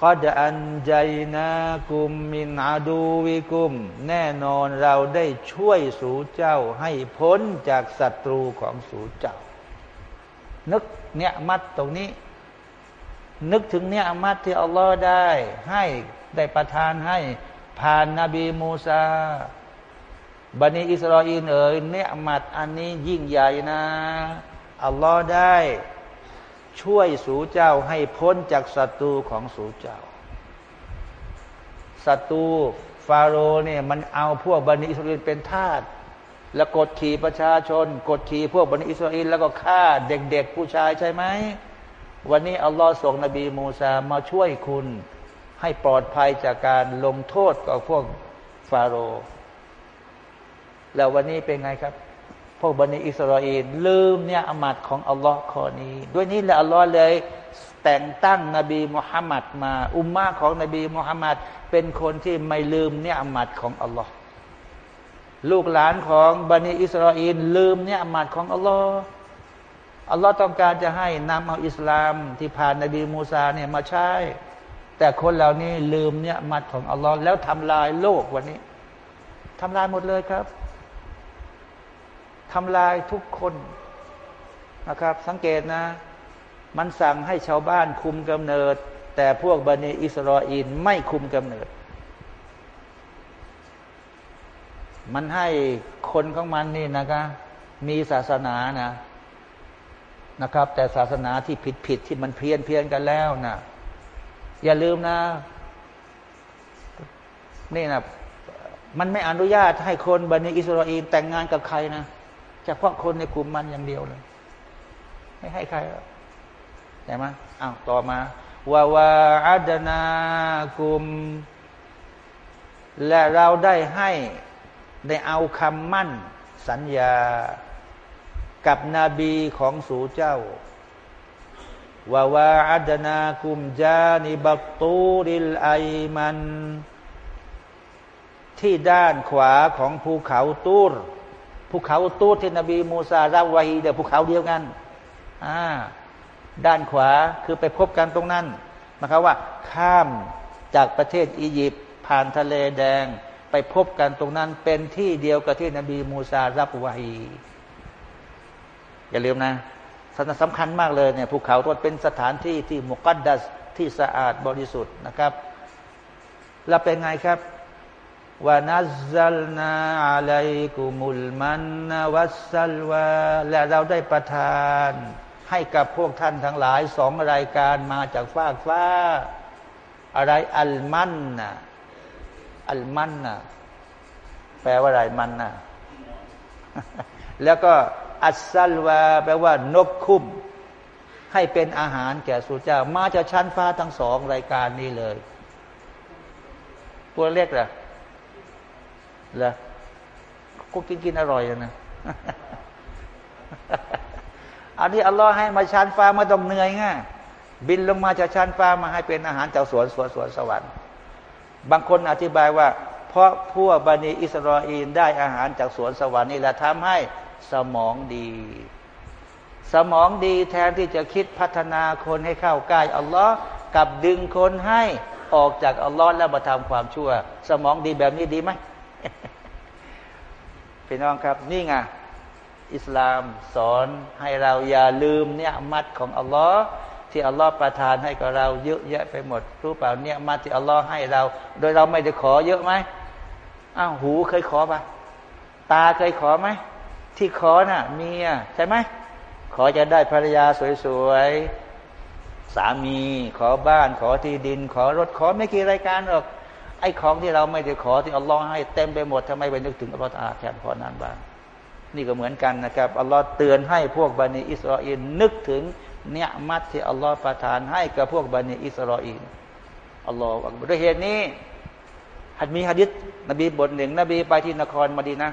ก็จะอันใจนะกุมมินอาดูวิกุม แน่นอนเราได้ช่วยสู่เจ้าให้พ้นจากศัตรูของสู่เจ้า นึกเนี่ยมัดตรงนี้ นึกถึงเนี่ยมัดที่อัลลอฮ์ได้ ให้ได้ประทานให้ ผ่านนาบีมูซาบันิอิสราเอลเอ๋ยเนี่ยมัดอันนี้ยิ่งใหญ่นะ อัลลอฮ์ได้ ช่วยสูเจ้าให้พ้นจากศัตรูของสูเจ้าศัตรูฟาโรห์เนี่ยมันเอาพวกบันิอิสราเอลเป็นทาสแล้วกดขี่ประชาชน กดขี่พวกบันิอิสราเอลแล้วก็ฆ่าเด็กๆผู้ชายใช่ไหมวันนี้อัลลอฮ์ส่งนบีมูซามาช่วยคุณ ให้ปลอดภัยจากการลงโทษกับพวกฟาโรห์แล้ววันนี้เป็นไงครับ พวกบันิอิสราเอลลืมเนี่ยอามัดของอัลลอฮ์ข้อนี้ ด้วยนี้แหละอัลลอฮ์เลย แต่งตั้งนบีมุฮัมมัดมา อุมมาของนบีมุฮัมมัดเป็นคนที่ไม่ลืมเนี่ยอามัดของอัลลอฮ์ลูกหลานของบันิอิสราเอลลืมเนี่ยอามัดของอัลลอฮ์อัลลอฮ์ต้องการจะให้นำเอาอิสลามที่ผ่านนบีมูซาเนี่ยมาใช้ แต่คนเหล่านี้ลืมเนี่ยมัดของอัลลอฮ์แล้วทำลายโลกวันนี้ทำลายหมดเลยครับทำลายทุกคนนะครับ สังเกตนะ มันสั่งให้ชาวบ้านคุมกำเนิด แต่พวกบันิอิสราเอลไม่คุมกำเนิด มันให้คนของมันนี่นะครับมีศาสนานะนะครับ แต่ศาสนาที่ผิดผิดที่มันเพี้ยนเพียนกันแล้วนะ อย่าลืมนะ นี่นะมันไม่อนุญาตให้คนบันิอิสราเอลแต่งงานกับใครนะเฉพาะคนในกลุ่มมันอย่างเดียวเลย ไม่ให้ใครใช่ไหมอ้าวต่อมาวาวาอัดนากุม และเราได้ให้ได้เอาคำมั่นสัญญากับนบีของสูเจ้า วาวาอัดนากุมจานิบัตูริลไอมัน ที่ด้านขวาของภูเขาตูรภูเขาตูดที่นบีมูซาลาวาฮีเดียวภูเขาเดียวกันอ่าด้านขวาคือไปพบกันตรงนั้นนะครับว่า ข้ามจากประเทศอียิปต์ผ่านทะเลแดง ไปพบกันตรงนั้น เป็นที่เดียวกับที่นบีมูซารับวาฮีอย่าลืมนะ สนาสำคัญมากเลยเนี่ยภูเขาตัวเป็นสถานที่ที่มุกัดดัสที่สะอาดบริสุทธิ์นะครับ แล้วเป็นไงครับวานัซัลนาอะลัยกุมุลมันนวัสซลวาและเราได้ประทาน ให้กับพวกท่านทั้งหลายสองรายการมาจากฟากฟ้า อะไรอัลมันนะอัลมันนะแปลว่าอะไรมันนะแล้วก็ อัสซัลวา แปลว่านกคุ้ม ให้เป็นอาหารแก่สุเจ้า มาจากชั้นฟ้าทั้งสองรายการนี้เลย ตัวเล็กเหรอเหรอก็กินกินอร่อยนะอันนี้อัลลอฮ์ให้มาชานฟ้ามาต้องเหนื่อยง่ายบินลงมาจากชานฟ้ามาให้เป็นอาหารจากสวนสวนสวนสวรรค์ บางคนอธิบายว่า เพราะพวกบันิอิสราเอลได้อาหารจากสวนสวรรค์นี่แหละทำให้ สมองดี สมองดีแทนที่จะคิดพัฒนาคนให้เข้าใกล้อัลลอฮ์กับดึงคนให้ออกจากอัลลอฮ์แล้วมาทำความชั่ว สมองดีแบบนี้ดีไหมพี่น้องครับ นี่ไงอิสลามสอนให้เราอย่าลืมเนี่ยมัดของอัลลอฮ์ที่อัลลอฮ์ประทานให้กับเราเยอะแยะไปหมดรู้เปล่าเนี่ยมัดที่อัลลอฮ์ให้เรา โดยเราไม่ได้ขอเยอะไหมอ้าวหูเคยขอปะตาเคยขอไหม ที่ขอน่ะเมียใช่ไหมขอจะได้ภรรยาสวยๆ สามี ขอบ้าน ขอที่ดิน ขอรถขอไม่กี่รายการหรอกไอ้ของที่เราไม่ได้ขอที่อัลลอฮ์ให้เต็มไปหมดทำไมไปนึกถึงอัลลอฮ์อาแค่พอนั้นบ้างนี่ก็เหมือนกันนะครับอัลลอฮ์เตือนให้พวกบันิอิสราเอลนึกถึงเนี่ยมัดที่อัลลอฮ์ประทานให้กับพวกบันิอิสราเอลอัลลอฮ์ด้วยเหตุนี้หัดมีฮะดิษนบีบทหนึ่ง นบีไปที่นครมาดีนะ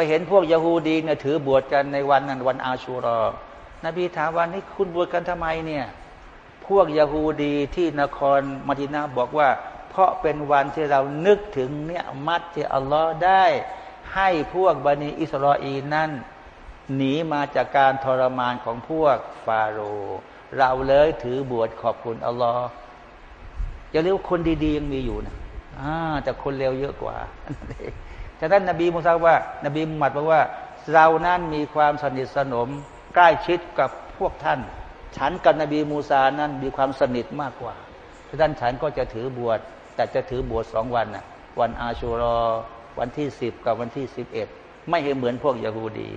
ไปเห็นพวกยาฮูดีเนี่ยถือบวชกันในวันนั้นวันอาชูรอนบีถามว่านี่คุณบวชกันทำไมเนี่ย พวกยาฮูดีที่นครมาดีนาบอกว่า เพราะเป็นวันที่เรานึกถึงเนี่ยมัดที่อัลลอฮ์ได้ให้พวกบันิอิสราเอลนั้นหนีมาจากการทรมานของพวกฟาโรห์เราเลยถือบวชขอบคุณอัลลอฮ์อย่าเรียกว่าคนดีๆยังมีอยู่นะอ่าแต่คนเลวเยอะกว่า ฉะนั้นนบีมุสาว่า นบีมุฮัมมัดบอกว่า เรานั้นมีความสนิทสนม ใกล้ชิดกับพวกท่าน ฉันกับนบีมูซานั้นมีความสนิทมากกว่าฉะนั้นฉันก็จะถือบวช แต่จะถือบวชสองวันนะวันอาชูรอ วันที่สิบกับวันที่สิบเอ็ดไม่ให้เหมือนพวกยาฮูดี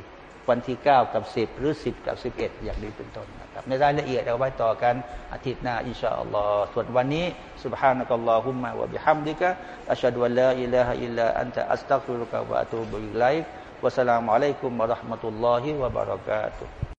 วันที่เก้ากับสิบหรือสิบกับสิบเอ็ดอย่างนี้เป็นต้น นะครับในรายละเอียดเอาไว้ต่อกันอาทิตย์หน้าอินชาอัลลอฮ์ส่วนวันนี้ سبحانك اللهم وبحمدك أشهد أن لا إله إلا أنت أستغفرك وأتوب إليك والسلام عليكم ورحمة الله وبركاته